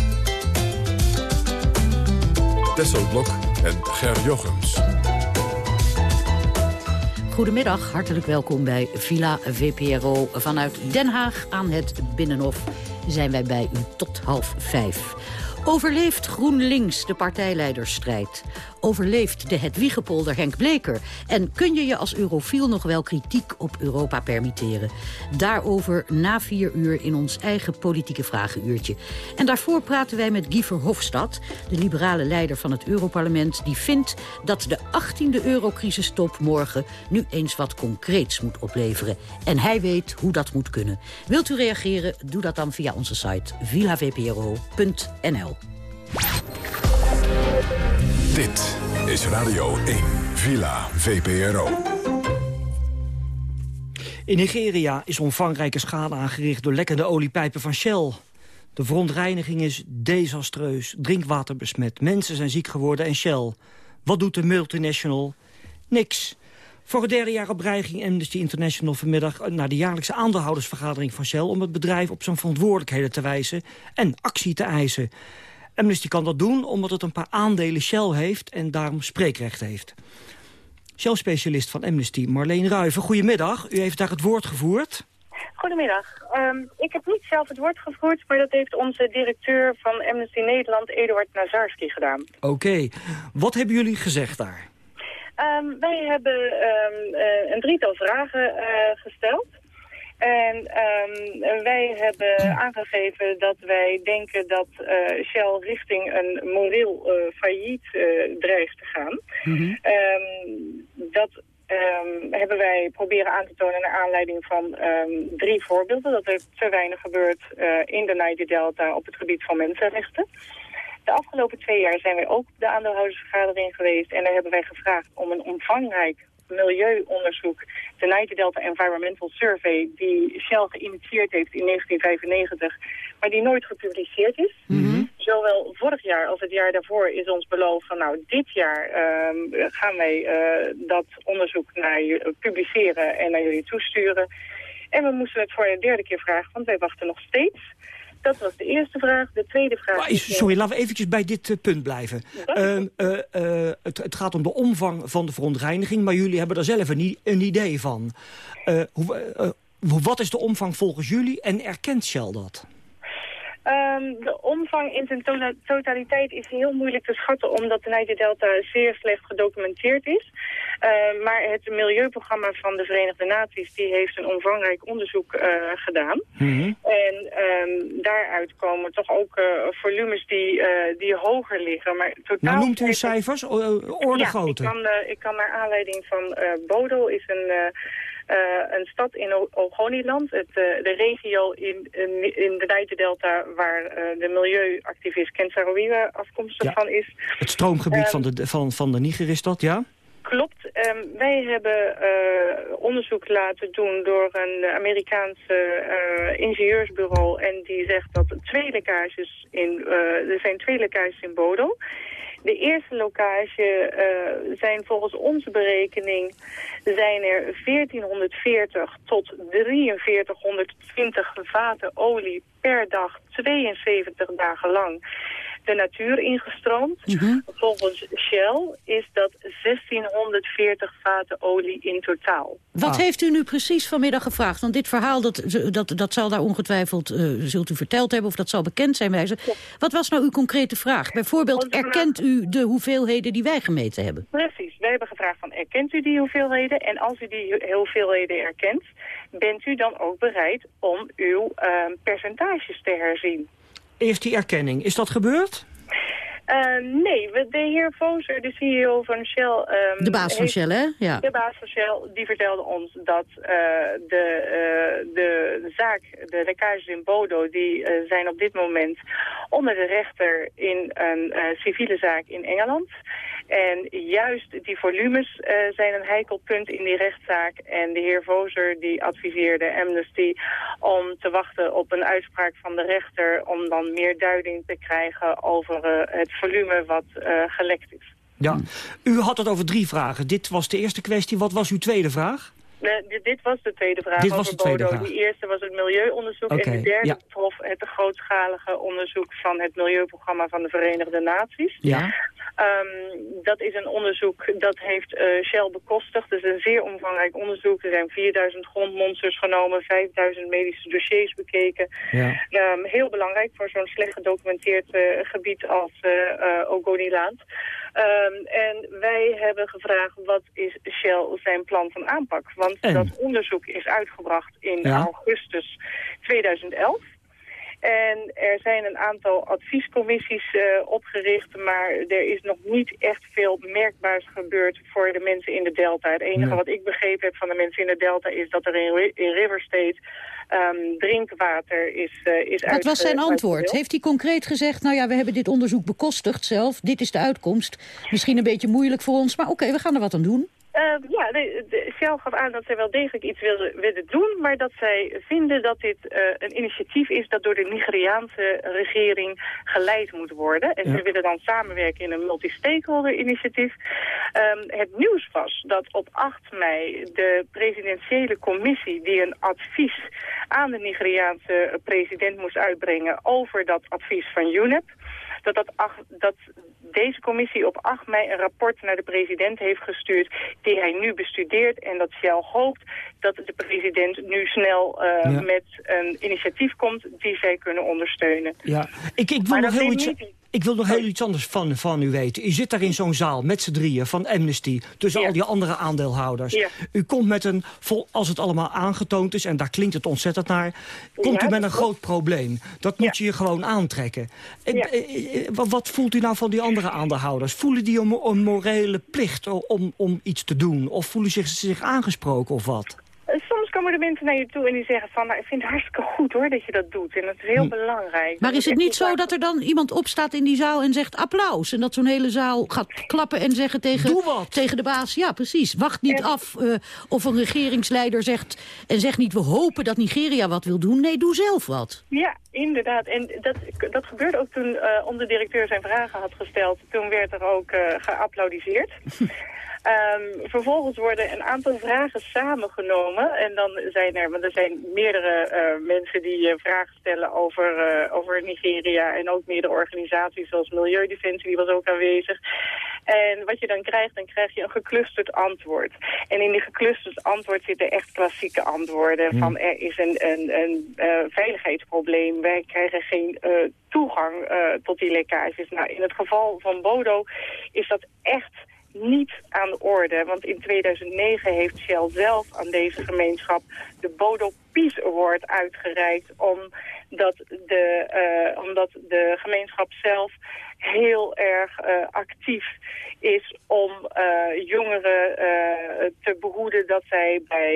Tesselblok en Ger Jochems. Goedemiddag, hartelijk welkom bij Villa VPRO. Vanuit Den Haag aan het Binnenhof zijn wij bij u tot half vijf. Overleeft GroenLinks de partijleidersstrijd? Overleeft de Hedwiegepolder Henk Bleker? En kun je je als eurofiel nog wel kritiek op Europa permitteren? Daarover na vier uur in ons eigen politieke vragenuurtje. En daarvoor praten wij met Guy Verhofstadt, de liberale leider van het Europarlement... die vindt dat de 18e eurocrisistop morgen nu eens wat concreets moet opleveren. En hij weet hoe dat moet kunnen. Wilt u reageren? Doe dat dan via onze site villavpro.nl. Dit is Radio 1, Villa VPRO. In Nigeria is omvangrijke schade aangericht door lekkende oliepijpen van Shell. De verontreiniging is desastreus, drinkwater besmet, mensen zijn ziek geworden en Shell. Wat doet de multinational? Niks. Voor het derde jaar op rij ging Amnesty International vanmiddag naar de jaarlijkse aandeelhoudersvergadering van Shell... om het bedrijf op zijn verantwoordelijkheden te wijzen en actie te eisen. Amnesty kan dat doen omdat het een paar aandelen Shell heeft en daarom spreekrecht heeft. Shell-specialist van Amnesty, Marleen Ruiven. Goedemiddag, u heeft daar het woord gevoerd. Goedemiddag. Ehm, ik heb niet zelf het woord gevoerd, maar dat heeft onze directeur van Amnesty Nederland, Eduard Nazarski, gedaan. Oké, wat hebben jullie gezegd daar? Ehm, wij hebben um, een drietal vragen uh, gesteld. En um, wij hebben aangegeven dat wij denken dat uh, Shell richting een moreel uh, failliet uh, dreigt te gaan. Mm -hmm. um, dat um, hebben wij proberen aan te tonen naar aanleiding van drie voorbeelden. Dat er te weinig gebeurt in de Niger Delta op het gebied van mensenrechten. De afgelopen twee jaar zijn wij ook op de aandeelhoudersvergadering geweest. En daar hebben wij gevraagd om een omvangrijk milieuonderzoek, de Niger Delta Environmental Survey, die Shell geïnitieerd heeft in 1995, maar die nooit gepubliceerd is. Mm -hmm. Zowel vorig jaar als het jaar daarvoor is ons beloofd van nou dit jaar uh, gaan wij uh, dat onderzoek naar publiceren en naar jullie toesturen. En we moesten het voor de derde keer vragen, want wij wachten nog steeds. Dat was de eerste vraag. De tweede vraag... Maar, is, sorry, laten we eventjes bij dit uh, punt blijven. Uh, uh, het, het, gaat om de omvang van de verontreiniging... maar jullie hebben er zelf een, een idee van. Hoe, wat is de omvang volgens jullie en erkent Shell dat? Um, de omvang in zijn to totaliteit is heel moeilijk te schatten... omdat de Niger Delta zeer slecht gedocumenteerd is. Uh, maar het milieuprogramma van de Verenigde Naties... die heeft een omvangrijk onderzoek uh, gedaan. Mm -hmm. Um, daaruit komen toch ook uh, volumes die, die hoger liggen. Maar totaal nou, noemt u cijfers? Orde ja, ik kan, ik kan naar aanleiding van Bodo is een... Uh, een stad in Ogoniland, het, uh, de regio in, in, in de Niger-delta waar uh, de milieuactivist Ken Sarowiwa afkomstig ja. van is. Het stroomgebied um, van, de, van, van de Niger is dat, ja? Klopt. Ehm, wij hebben eh, onderzoek laten doen door een Amerikaanse uh, ingenieursbureau. En die zegt dat twee lekkages in, uh, er zijn twee lekkages in Bodo. De eerste lokkage zijn volgens onze berekening zijn er 1440 tot 4320 vaten olie per dag 72 dagen lang de natuur ingestroomd. Mhm. Volgens Shell is dat 1640 vaten olie in totaal. Wat heeft u nu precies vanmiddag gevraagd? Want dit verhaal, dat, dat, dat zal daar ongetwijfeld, uh, zult u verteld hebben... of dat zal bekend zijn wijze. Wat was nou uw concrete vraag? Bijvoorbeeld, erkent u de hoeveelheden die wij gemeten hebben? Precies, wij hebben gevraagd van, erkent u die hoeveelheden? En als u die hoeveelheden erkent, bent u dan ook bereid om uw uh, percentages te herzien? Eerst die erkenning. Is dat gebeurd? Uh, nee, de heer Voser, de CEO van Shell... Um, de baas van Shell, hè? Ja. De baas van Shell, die vertelde ons dat uh, de, uh, de zaak, de lekkages in Bodo... die zijn op dit moment onder de rechter in een civiele zaak in Engeland... En juist die volumes uh, zijn een heikel punt in die rechtszaak. En de heer Vozer die adviseerde Amnesty om te wachten op een uitspraak van de rechter... om dan meer duiding te krijgen over uh, het volume wat uh, gelekt is. Ja, u had het over drie vragen. Dit was de eerste kwestie. Wat was uw tweede vraag? Nee, dit, was de tweede vraag dit was de tweede Bodo. Vraag. Eerste was het milieuonderzoek okay, en de derde ja. betrof het grootschalige onderzoek van het milieuprogramma van de Verenigde Naties. Ja. Um, dat is een onderzoek dat heeft uh, Shell bekostigd. Het is een zeer omvangrijk onderzoek. Er zijn 4000 grondmonsters genomen, 5000 medische dossiers bekeken. Ja. Um, heel belangrijk voor zo'n slecht gedocumenteerd uh, gebied als uh, Ogoniland. Um, en wij hebben gevraagd wat is Shell zijn plan van aanpak. Want en? dat onderzoek is uitgebracht in ja. augustus 2011. En er zijn een aantal adviescommissies uh, opgericht, maar er is nog niet echt veel merkbaars gebeurd voor de mensen in de Delta. Het enige Nee. wat ik begrepen heb van de mensen in de Delta is dat er in, in River State um, drinkwater is, uh, is Wat was zijn antwoord? Heeft hij concreet gezegd, nou ja, we hebben dit onderzoek bekostigd zelf. Dit is de uitkomst. Misschien een beetje moeilijk voor ons, maar oké, we gaan er wat aan doen. Uh, ja, de, de, Shell gaf aan dat zij wel degelijk iets wilden, willen doen, maar dat zij vinden dat dit uh, een initiatief is dat door de Nigeriaanse regering geleid moet worden. En Ja. ze willen dan samenwerken in een multi-stakeholder initiatief. Um, het nieuws was dat op 8 mei de presidentiële commissie die een advies aan de Nigeriaanse president moest uitbrengen over dat advies van UNEP, dat, dat, ach, dat deze commissie op 8 mei een rapport naar de president heeft gestuurd die hij nu bestudeert en dat Shell hoopt dat de president nu snel uh, Ja. met een initiatief komt die zij kunnen ondersteunen. Ja, ik, ik wil nog heel iets... niet- Ik wil nog heel iets anders van, van u weten. U zit daar in zo'n zaal met z'n drieën van Amnesty... tussen Ja. al die andere aandeelhouders. Ja. U komt met een, vol, als het allemaal aangetoond is... en daar klinkt het ontzettend naar... komt Ja, u met een groot probleem. Dat moet je je gewoon aantrekken. Eh, eh, wat, voelt u nou van die andere aandeelhouders? Voelen die een, een morele plicht om, om iets te doen? Of voelen zich, zich aangesproken of wat? Er mensen naar je toe en die zeggen van, nou, ik vind het hartstikke goed hoor dat je dat doet. En dat is heel Hm. belangrijk. Maar is het niet zo dat er dan iemand opstaat in die zaal en zegt applaus? En dat zo'n hele zaal gaat klappen en zeggen tegen, Doe wat. tegen de baas... ja, precies, wacht niet En- af uh, of een regeringsleider zegt... en zegt niet, we hopen dat Nigeria wat wil doen. Nee, doe zelf wat. Ja, inderdaad. En dat, dat gebeurde ook toen uh, onze directeur zijn vragen had gesteld. Toen werd er ook uh, geapplaudiseerd. Um, vervolgens worden een aantal vragen samengenomen. En dan zijn er, want er zijn meerdere uh, mensen die uh, vragen stellen over, uh, over Nigeria. En ook meerdere organisaties zoals Milieudefensie, die was ook aanwezig. En wat je dan krijgt, dan krijg je een geclusterd antwoord. En in die geclusterd antwoord zitten echt klassieke antwoorden. Hmm. Van er is een, een, een veiligheidsprobleem, wij krijgen geen toegang tot die lekkages. Nou, in het geval van Bodo is dat echt niet aan de orde. Want in 2009 heeft Shell zelf aan deze gemeenschap de Bodo Peace Award uitgereikt. Omdat de, uh, omdat de gemeenschap zelf heel erg uh, actief is om uh, jongeren uh, te behoeden dat zij bij,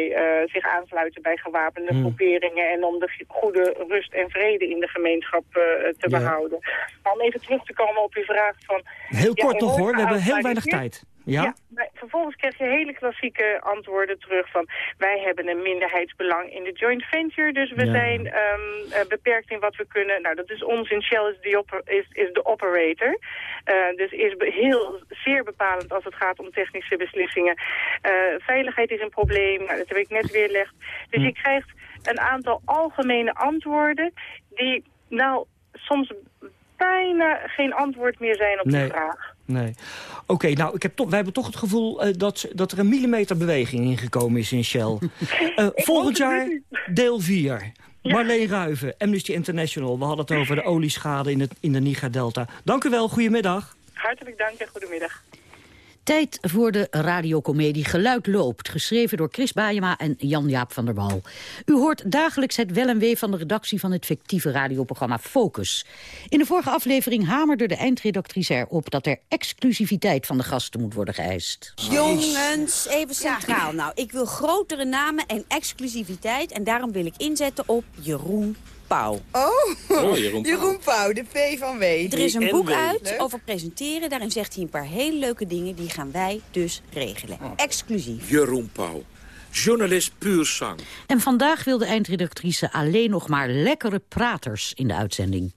zich aansluiten bij gewapende Hmm. groeperingen en om de goede rust en vrede in de gemeenschap te Ja. behouden. Maar om even terug te komen op uw vraag van... Heel Ja, kort wordt hoor, we hebben heel weinig tijd. Ja? Ja, maar vervolgens krijg je hele klassieke antwoorden terug van... wij hebben een minderheidsbelang in de joint venture, dus we Ja. zijn ehm, eh, beperkt in wat we kunnen. Nou, dat is onzin. Shell is de, is, is de operator. Eh, dus is heel zeer bepalend als het gaat om technische beslissingen. Eh, veiligheid is een probleem, nou, dat heb ik net weerlegd. Dus je krijgt een aantal algemene antwoorden die nou soms bijna geen antwoord meer zijn op Nee. de vraag. Nee. Oké, nou, ik heb toch, wij hebben toch het gevoel eh, dat, dat er een millimeter beweging ingekomen is in Shell. Eh, volgend jaar deel 4. Marleen Ruiven, Amnesty International. We hadden het over de olieschade in, het, in de Niger-delta. Dank u wel, goedemiddag. Hartelijk dank en goedemiddag. Tijd voor de radiocomedie Geluid loopt, geschreven door Chris Baayema en Jan-Jaap van der Wal. U hoort dagelijks het wel en wee van de redactie van het fictieve radioprogramma Focus. In de vorige aflevering hamerde de eindredactrice erop dat er exclusiviteit van de gasten moet worden geëist. Jongens, even centraal. Nou, ik wil grotere namen en exclusiviteit. En daarom wil ik inzetten op Jeroen Pauw. Oh, Oh, Jeroen, Jeroen Pauw. De V van W. Er is een boek uit Leuk. over presenteren. Daarin zegt hij een paar hele leuke dingen. Die gaan wij dus regelen. Exclusief. Jeroen Pauw. Journalist puur zang. En vandaag wil de eindredactrice alleen nog maar lekkere praters in de uitzending.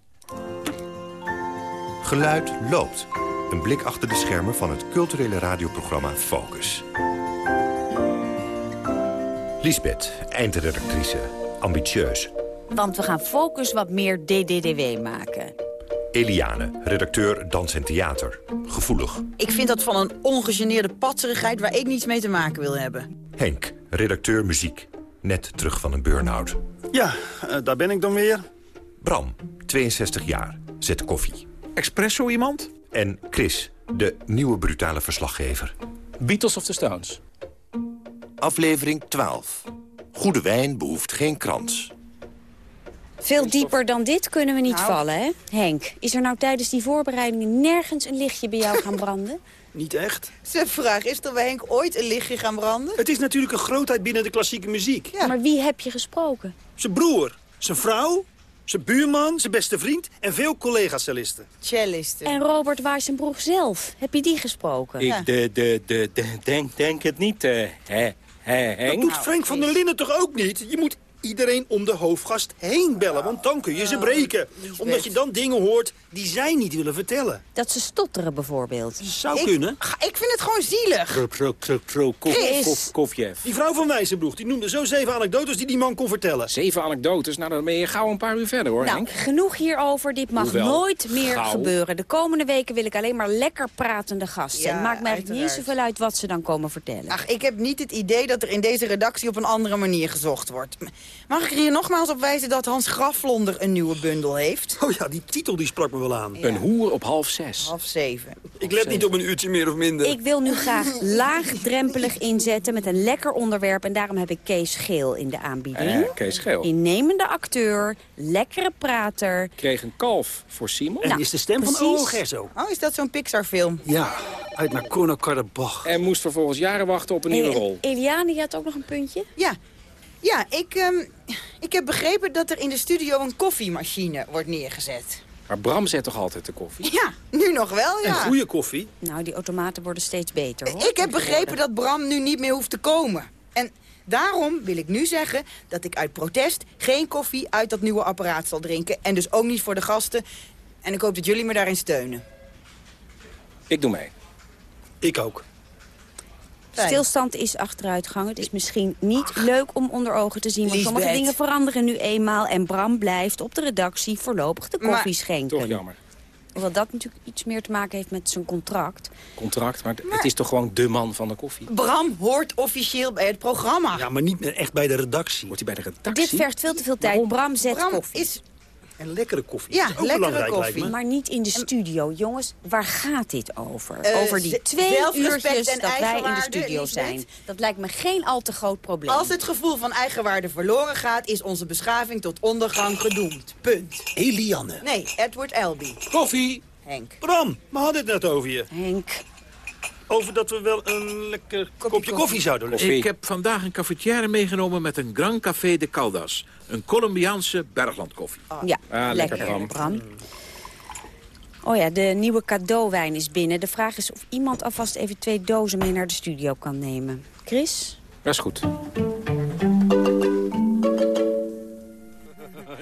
Geluid loopt. Een blik achter de schermen van het culturele radioprogramma Focus. Lisbeth, eindredactrice. Ambitieus. Want we gaan Focus wat meer DDDW maken. Eliane, redacteur Dans en Theater. Gevoelig. Ik vind dat van een ongegeneerde patserigheid waar ik niets mee te maken wil hebben. Henk, redacteur muziek. Net terug van een burn-out. Ja, eh, daar ben ik dan weer. Bram, 62 jaar. Zet koffie. Espresso iemand? En Chris, de nieuwe brutale verslaggever. Beatles of the Stones? Aflevering 12. Goede wijn behoeft geen krans. Veel dieper dan dit kunnen we niet Nou. vallen, hè? Henk, is er nou tijdens die voorbereidingen nergens een lichtje bij jou gaan branden? Niet echt. Zijn vraag, is er bij Henk ooit een lichtje gaan branden? Het is natuurlijk een grootheid binnen de klassieke muziek. Maar wie heb je gesproken? Zijn broer, zijn vrouw, zijn buurman, zijn beste vriend... en veel collega-cellisten. Cellisten. En Robert Weissenbroek zelf, heb je die gesproken? Ik de, de, de, de, denk, denk het niet, eh, hè, hè, Henk? Dat doet Frank van der Linden toch ook niet? Je moet iedereen om de hoofdgast heen bellen, want dan kun je ze breken. Omdat je dan dingen hoort die zij niet willen vertellen. Dat ze stotteren bijvoorbeeld. Zou Ik- kunnen. Ik vind het gewoon zielig. Pro, pro, pro, pro, kof, Chris. kof, Kofjev. Die vrouw van Wijzenbroek, die noemde zo zeven anekdotes die die man kon vertellen. Zeven anekdotes, nou dan ben je gauw een paar uur verder hoor, Nou, Henk. genoeg hierover. Dit mag Hoewel, nooit meer gauw. gebeuren. De komende weken wil ik alleen maar lekker pratende gasten. Ja, Het maakt mij eigenlijk niet zoveel uit wat ze dan komen vertellen. Ach, ik heb niet het idee dat er in deze redactie op een andere manier gezocht wordt. Mag ik er hier nogmaals op wijzen dat Hans Graflonder een nieuwe bundel heeft? Oh ja, die titel die sprak me wel aan. Een hoer op half zes. Half zeven. Ik let niet op een uurtje meer of minder. Ik wil nu graag laagdrempelig inzetten met een lekker onderwerp. En daarom heb ik Kees Geel in de aanbieding. Eh, Kees Geel. Innemende acteur, lekkere prater. Kreeg een kalf voor Simon. En Nou, is de stem van. Owen Gerso. Oh, is dat zo'n Pixar-film? Ja, uit Nagorno-Karabakh. En moest vervolgens jaren wachten op een nieuwe Hey, rol. Eliane, je had ook nog een puntje? Ja. Ja, ik, ehm, ik heb begrepen dat er in de studio een koffiemachine wordt neergezet. Maar Bram zet toch altijd de koffie? Ja, nu nog wel, ja. En goede koffie. Nou, die automaten worden steeds beter, hoor. Ik heb begrepen dat Bram nu niet meer hoeft te komen. En daarom wil ik nu zeggen dat ik uit protest geen koffie uit dat nieuwe apparaat zal drinken. En dus ook niet voor de gasten. En ik hoop dat jullie me daarin steunen. Ik doe mee. Ik ook. Fijn. Stilstand is achteruitgang. Het is misschien niet leuk om onder ogen te zien. Want sommige dingen veranderen nu eenmaal. En Bram blijft op de redactie voorlopig de koffie Maar- schenken. Toch jammer. Hoewel dat natuurlijk iets meer te maken heeft met zijn contract. Contract, maar het is toch gewoon de man van de koffie? Bram hoort officieel bij het programma. Ja, maar niet meer echt bij de redactie. Wordt hij bij de redactie? Dit vergt veel te veel tijd. Bram zet Bram koffie. is... En lekkere koffie. Ja, lekkere koffie. Maar niet in de studio. Jongens, waar gaat dit over? Eh, over die twee uurtjes en dat wij in de studio zijn. Dat lijkt me geen al te groot probleem. Als het gevoel van eigenwaarde verloren gaat, is onze beschaving tot ondergang gedoemd. Punt. Eliane. Nee, Edward Elby. Koffie. Henk. Bram, we hadden het net over je. Henk. Over dat we wel een lekker kopje, koffie. zouden lusten. Ik heb vandaag een cafetière meegenomen met een Gran Café de Caldas. Een Colombiaanse berglandkoffie. Ja, Ah, lekker, lekker, Bram. Bram. Oh ja, de nieuwe cadeauwijn is binnen. De vraag is of iemand alvast even twee dozen mee naar de studio kan nemen. Chris? Dat is goed.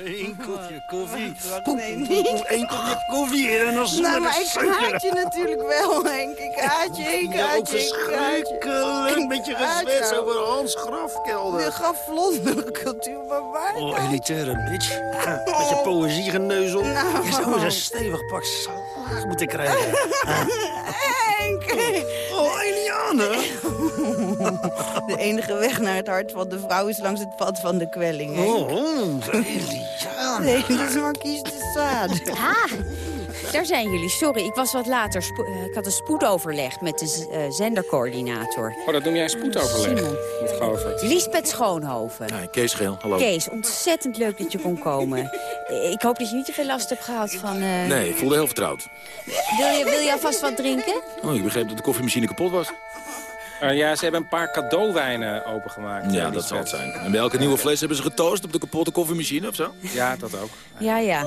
Eén kopje koffie. Eén kopje koffie en dan Nou, maar ik haat je natuurlijk wel, Henk. Ik haat je, ik haat je, ik haat je. verschrikkelijk met je Ik haat gezwets over Hans Grafkelder. De gaflonde cultuur, maar waar? Oh, elitaire bitch. Met je poëziegeneuzel. Nou. Je zou eens een stevig pak slaag moeten krijgen. Henk! Oh, Eliane! De enige weg naar het hart van de vrouw is langs het pad van de kwelling, Henk. Oh, Eliane. Nee, dat is Marquise de Sade. Ah, daar zijn jullie. Sorry, ik was wat later. Spo- eh, ik had een spoedoverleg met de eh, zendercoördinator. Oh, dat noem jij een spoedoverleg. Simon. Met Govert. Lisbeth Schoonhoven. Kees Geel, hallo. Kees, ontzettend leuk dat je kon komen. Ik hoop dat je niet te veel last hebt gehad van... eh, Nee, ik voelde heel vertrouwd. Wil je, wil je alvast wat drinken? Oh, ik begreep dat de koffiemachine kapot was. Eh, ja, ze hebben een paar cadeauwijnen opengemaakt. Ja, eh, dat zal het zijn. En bij elke nieuwe fles hebben ze getoast op de kapotte koffiemachine of zo? Ja, dat ook. Ja, ja.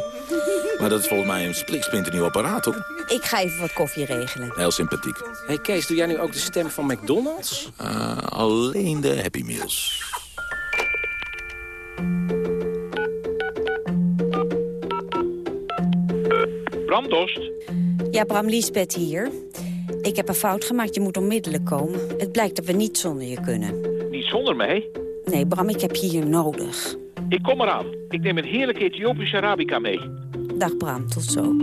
Maar dat is volgens mij een splinternieuw apparaat, hoor. Ik ga even wat koffie regelen. Heel sympathiek. hey Kees, doe jij nu ook de stem van McDonald's? Uh, alleen de Happy Meals. Bram Dost. Ja, Bram Liesbeth hier. Ik heb een fout gemaakt, je moet onmiddellijk komen. Het blijkt dat we niet zonder je kunnen. Niet zonder mij. Nee, Bram, ik heb je hier nodig. Ik kom eraan. Ik neem een heerlijke Ethiopische Arabica mee. Dag Bram, tot zo.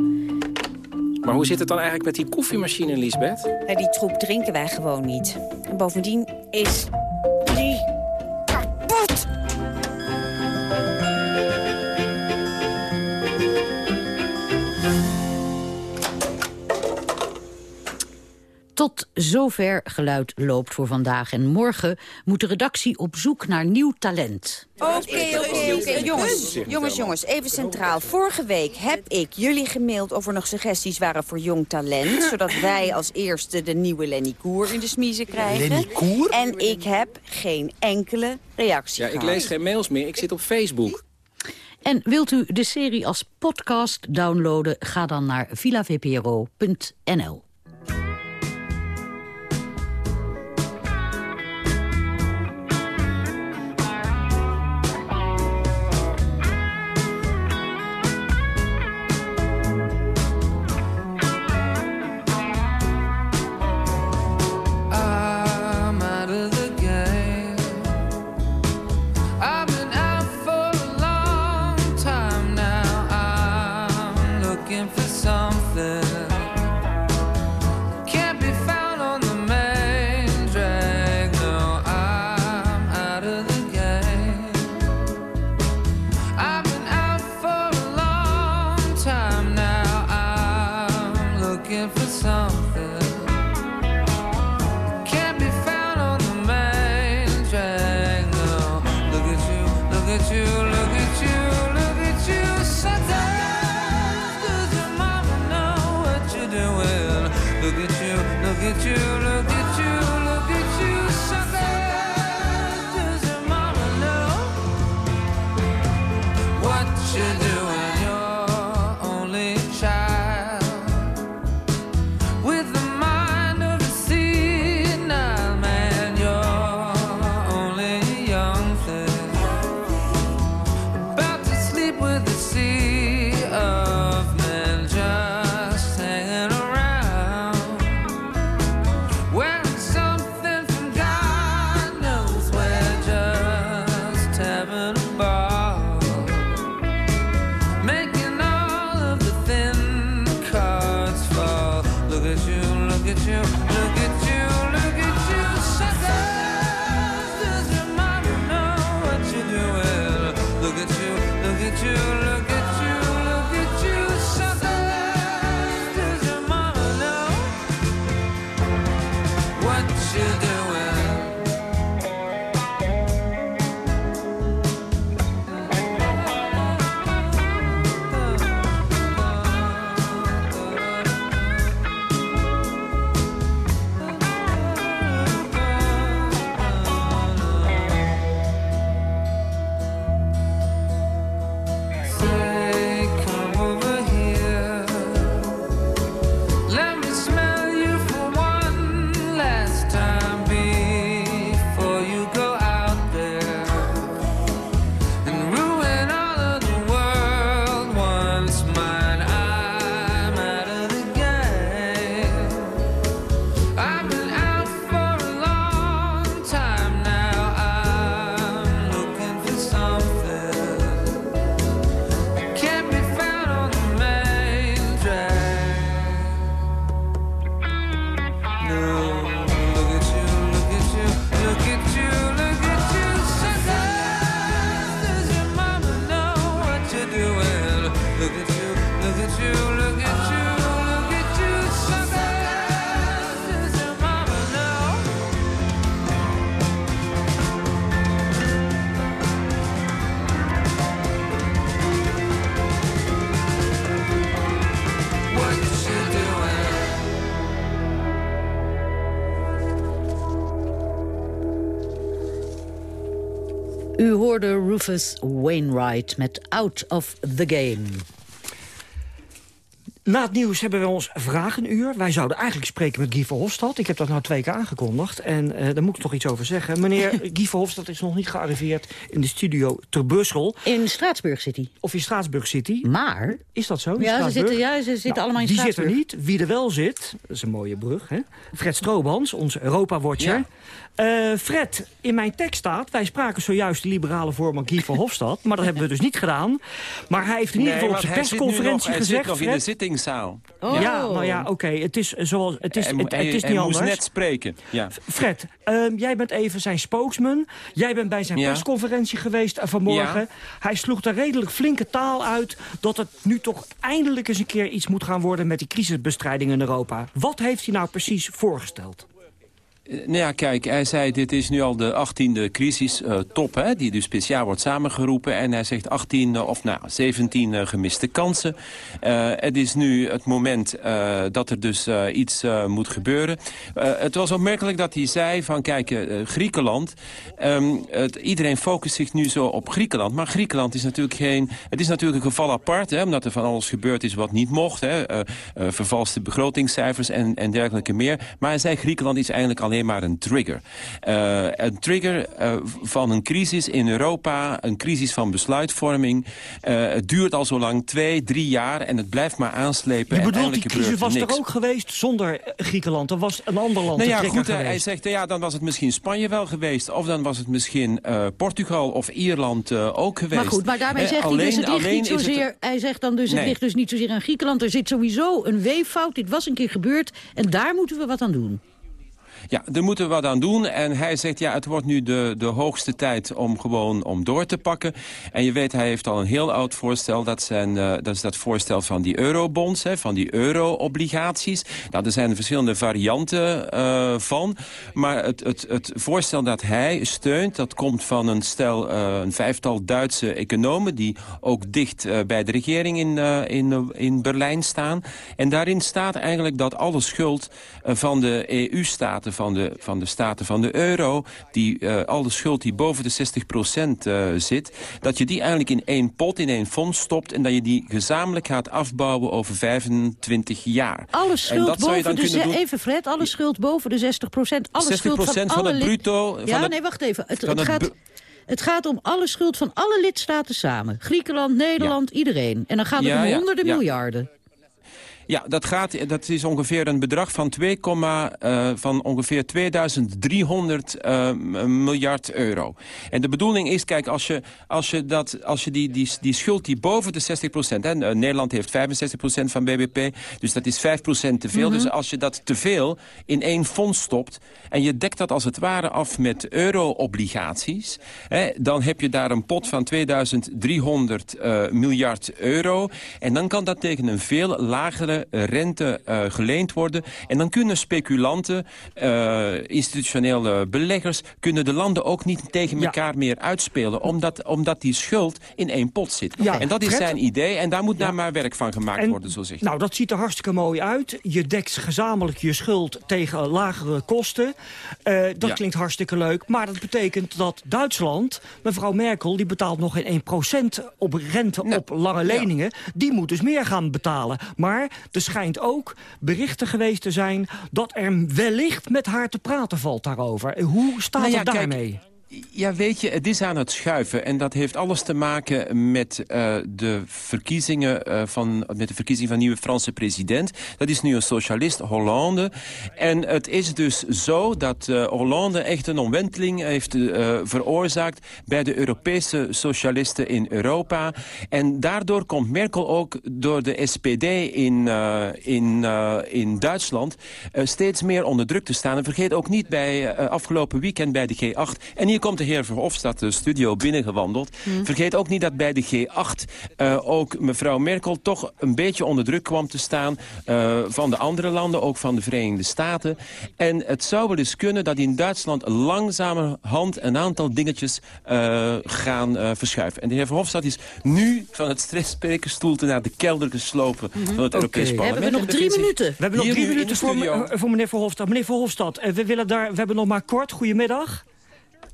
Maar hoe zit het dan eigenlijk met die koffiemachine, Lisbeth? Ja, die troep drinken wij gewoon niet. En bovendien is Tot zover geluid loopt voor vandaag. En morgen moet de redactie op zoek naar nieuw talent. Oké, oké, oké. Jongens, jongens, jongens, even centraal. Vorige week heb ik jullie gemaild of er nog suggesties waren voor jong talent. Zodat wij als eerste de nieuwe Lenny Koer in de smiezen krijgen. Lenny Koer? En ik heb geen enkele reactie Ja, ik lees geen mails meer. Ik zit op Facebook. En wilt u de serie als podcast downloaden? Ga dan naar villavpro.nl. Rufus Wainwright met Out of the Game. Na het nieuws hebben we ons vragenuur. Wij zouden eigenlijk spreken met Guy Verhofstadt. Ik heb dat nou twee keer aangekondigd. En eh, daar moet ik nog iets over zeggen. Meneer Guy Verhofstadt is nog niet gearriveerd in de studio te Brussel. In Straatsburg City. Of in Straatsburg City. Maar... Is dat zo? Ja, ze zitten, ja, ze zitten Nou, allemaal in Die Straatsburg. zit er niet. Wie er wel zit, dat is een mooie brug, hè? Fred Stroobans, onze Europa-watcher. Eh, Fred, in mijn tekst staat... wij spraken zojuist de liberale voorman Guy Verhofstadt... maar dat hebben we dus niet gedaan. Maar hij heeft in ieder geval op zijn persconferentie hij gezegd... zit nog in de Zittingszaal. Ja, nou ja, oké. Het is zoals het is. Hij Het, is hij- niet hij anders. moest net spreken. Ja. Fred, ehm, jij bent even zijn spokesman. Jij bent bij zijn Ja. persconferentie geweest eh, vanmorgen. Ja. Hij sloeg daar redelijk flinke taal uit... dat het nu toch eindelijk eens een keer iets moet gaan worden... met die crisisbestrijding in Europa. Wat heeft hij nou precies voorgesteld? Eh, Nou ja, kijk, hij zei dit is nu al de 18e crisistop, hè, die dus speciaal wordt samengeroepen. En hij zegt 18 eh, of nou 17 eh, gemiste kansen. Eh, het is nu het moment eh, dat er dus eh, iets eh, moet gebeuren. Eh, het was opmerkelijk dat hij zei van kijk, eh, Griekenland, ehm, het, iedereen focust zich nu zo op Griekenland. Maar Griekenland is natuurlijk geen, het is natuurlijk een geval apart, hè, omdat er van alles gebeurd is wat niet mocht. Hè, eh, eh, vervalste begrotingscijfers en, en dergelijke meer. Maar hij zei Griekenland is eigenlijk alleen maar een trigger. Eh, een trigger eh, van een crisis in Europa, een crisis van besluitvorming. Eh, het duurt al zo lang, twee, drie jaar en het blijft maar aanslepen. Je en bedoelt, die crisis was er er niks. ook geweest zonder Griekenland. Er was een ander land Nou ja, trigger goed, hij- zegt, ja, dan was het misschien Spanje wel geweest. Of dan was het misschien eh, Portugal of Ierland eh, ook geweest. Maar goed, maar daarmee zegt hij alleen- dus het ligt alleen niet is het- zozeer... Hij zegt dan dus het Nee. ligt dus niet zozeer aan Griekenland. Er zit sowieso een weeffout. Dit was een keer gebeurd. En daar moeten we wat aan doen. Ja, daar moeten we wat aan doen. En hij zegt, ja, het wordt nu de, de hoogste tijd om gewoon om door te pakken. En je weet, hij heeft al een heel oud voorstel. Dat, zijn, eh, dat is dat voorstel van die eurobonds, hè, van die euro-obligaties. Nou, er zijn verschillende varianten eh, van. Maar het, het, het voorstel dat hij steunt, dat komt van een stel, eh, een vijftal Duitse economen... die ook dicht bij de regering in, in, in Berlijn staan. En daarin staat eigenlijk dat alle schuld van de EU-staten, van de, van de staten van de euro... die eh, alle schuld die boven de 60% zit... dat je die eigenlijk in één pot, in één fonds stopt... en dat je die gezamenlijk gaat afbouwen over 25 jaar. Alle en schuld dat zou je boven dan de... doen... Even Fred, alle schuld boven de 60 procent. Alle 60% schuld van, van alle het bruto- van Ja, het- nee, wacht even. Het, gaat... Het gaat om alle schuld van alle lidstaten samen. Griekenland, Nederland, iedereen. En dan gaat het Ja, om ja, honderden ja. miljarden. Ja, dat, gaat, dat is ongeveer een bedrag van, 2, eh, van ongeveer 2300 eh, miljard euro. En de bedoeling is, kijk, als je, als je, dat, als je die, die, die schuld die boven de 60 procent... Nederland heeft 65 procent van BBP, dus dat is 5 procent te veel. Mhm. Dus als je dat te veel in één fonds stopt... en je dekt dat als het ware af met euro-obligaties... dan heb je daar een pot van 2300 eh, miljard euro. En dan kan dat tegen een veel lagere rente eh, geleend worden. En dan kunnen speculanten, eh, institutionele beleggers... kunnen de landen ook niet tegen elkaar meer uitspelen... Omdat, omdat die schuld in één pot zit. Ja, en dat is zijn idee. En daar moet daar maar werk van gemaakt En- worden, zo zegt Nou, dat ziet er hartstikke mooi uit. Je dekt gezamenlijk je schuld tegen lagere kosten. Eh, dat Ja. klinkt hartstikke leuk. Maar dat betekent dat Duitsland, mevrouw Merkel... die betaalt nog geen 1% op rente op lange leningen. Die moet dus meer gaan betalen. Maar er schijnt ook berichten geweest te zijn... dat er wellicht met haar te praten valt daarover. Hoe staat Nou ja, het daarmee? Ja, weet je, het is aan het schuiven. En dat heeft alles te maken met eh, de verkiezingen eh, van, met de verkiezing van nieuwe Franse president. Dat is nu een socialist, Hollande. En het is dus zo dat eh, Hollande echt een omwenteling heeft veroorzaakt bij de Europese socialisten in Europa. En daardoor komt Merkel ook door de SPD in, in, in Duitsland steeds meer onder druk te staan. En vergeet ook niet bij afgelopen weekend bij de G8 en hier komt de heer Verhofstadt de studio binnengewandeld. Hmm. Vergeet ook niet dat bij de G8 eh, ook mevrouw Merkel toch een beetje onder druk kwam te staan... eh, van de andere landen, ook van de Verenigde Staten. En het zou wel eens kunnen dat in Duitsland langzamerhand een aantal dingetjes eh, gaan eh, verschuiven. En de heer Verhofstadt is nu van het stresssprekerstoelte naar de kelder geslopen van het Europees Parlement. Hebben we nog drie minuten? We hebben nog drie nu in minuten voor, voor meneer Verhofstadt. Meneer Verhofstadt, we, willen daar, we hebben nog maar kort. Goedemiddag.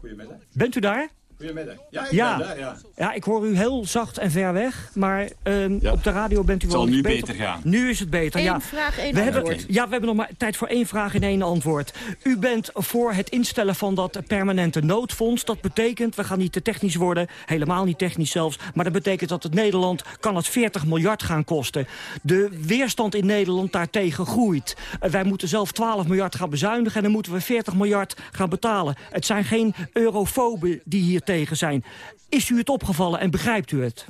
Goedemiddag. Bent u daar? Goedemiddag. Ja, ik Ja. daar, ja. Ja, ik hoor u heel zacht en ver weg, maar ehm, Ja. op de radio bent u Het wel zal iets nu beter. beter gaan. Nu is het beter, Eén ja. vraag, één we hebben. Ja, we hebben nog maar tijd voor één vraag en één antwoord. U bent voor het instellen van dat permanente noodfonds. Dat betekent, we gaan niet te technisch worden, helemaal niet technisch zelfs... maar dat betekent dat het Nederland kan het 40 miljard gaan kosten. De weerstand in Nederland daartegen groeit. Eh, wij moeten zelf 12 miljard gaan bezuinigen... en dan moeten we 40 miljard gaan betalen. Het zijn geen eurofoben die hier tegen zijn. Is u het opgevallen en begrijpt u het?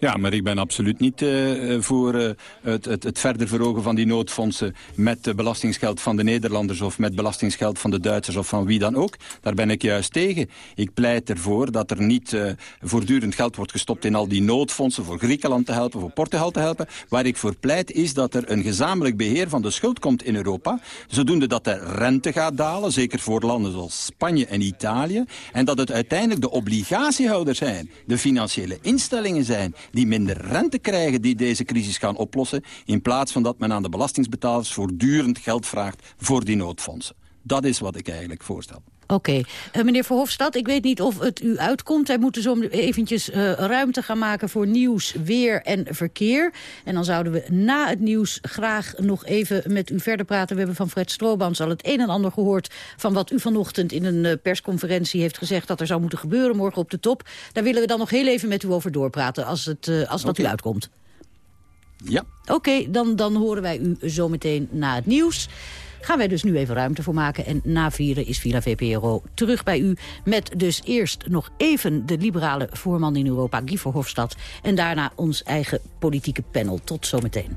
Ja, maar ik ben absoluut niet eh, eh, voor eh, het, het, het verder verhogen van die noodfondsen met belastingsgeld van de Nederlanders of met belastingsgeld van de Duitsers of van wie dan ook. Daar ben ik juist tegen. Ik pleit ervoor dat er niet voortdurend geld wordt gestopt in al die noodfondsen voor Griekenland te helpen, voor Portugal te helpen. Waar ik voor pleit is dat er een gezamenlijk beheer van de schuld komt in Europa, zodoende dat de rente gaat dalen, zeker voor landen zoals Spanje en Italië, en dat het uiteindelijk de obligatiehouders zijn, de financiële instellingen zijn, die minder rente krijgen die deze crisis gaan oplossen, in plaats van dat men aan de belastingsbetalers voortdurend geld vraagt voor die noodfondsen. Dat is wat ik eigenlijk voorstel. Oké. Eh, meneer Verhofstadt, ik weet niet of het u uitkomt. Wij moeten zo eventjes eh, ruimte gaan maken voor nieuws, weer en verkeer. En dan zouden we na het nieuws graag nog even met u verder praten. We hebben van Fred Stroobans al het een en ander gehoord... van wat u vanochtend in een eh, persconferentie heeft gezegd... dat er zou moeten gebeuren morgen op de top. Daar willen we dan nog heel even met u over doorpraten... als, het, als dat u uitkomt. Ja. Oké, dan, dan horen wij u zometeen na het nieuws. Gaan wij dus nu even ruimte voor maken. En na vieren is Villa VPRO terug bij u. Met dus eerst nog even de liberale voorman in Europa, Guy Verhofstadt. En daarna ons eigen politieke panel. Tot zometeen.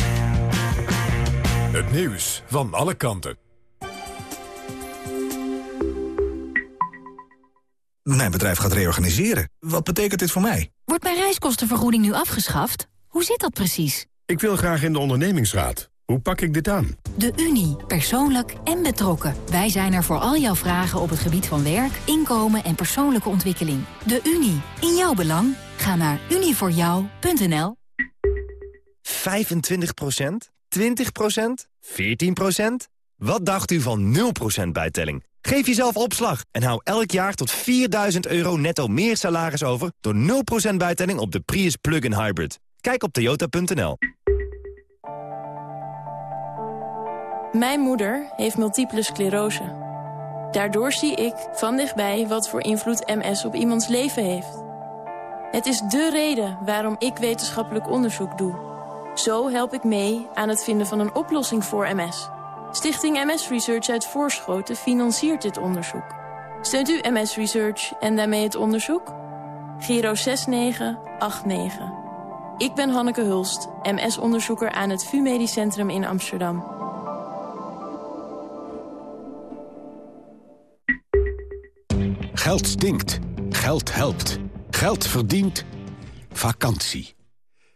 Het nieuws van alle kanten. Mijn bedrijf gaat reorganiseren. Wat betekent dit voor mij? Wordt mijn reiskostenvergoeding nu afgeschaft? Hoe zit dat precies? Ik wil graag in de ondernemingsraad. Hoe pak ik dit aan? De Unie, persoonlijk en betrokken. Wij zijn er voor al jouw vragen op het gebied van werk, inkomen en persoonlijke ontwikkeling. De Unie, in jouw belang. Ga naar unievoorjou.nl 25 20% 14% Wat dacht u van 0% bijtelling? Geef jezelf opslag en hou elk jaar tot 4000 euro netto meer salaris over... door 0% bijtelling op de Prius Plug-in Hybrid. Kijk op toyota.nl. Mijn moeder heeft multiple sclerose. Daardoor zie ik van dichtbij wat voor invloed MS op iemands leven heeft. Het is dé reden waarom ik wetenschappelijk onderzoek doe. Zo help ik mee aan het vinden van een oplossing voor MS. Stichting MS Research uit Voorschoten financiert dit onderzoek. Steunt u MS Research en daarmee het onderzoek? Giro 6989. Ik ben Hanneke Hulst, MS-onderzoeker aan het VU Medisch Centrum in Amsterdam. Geld stinkt. Geld helpt. Geld verdient. Vakantie.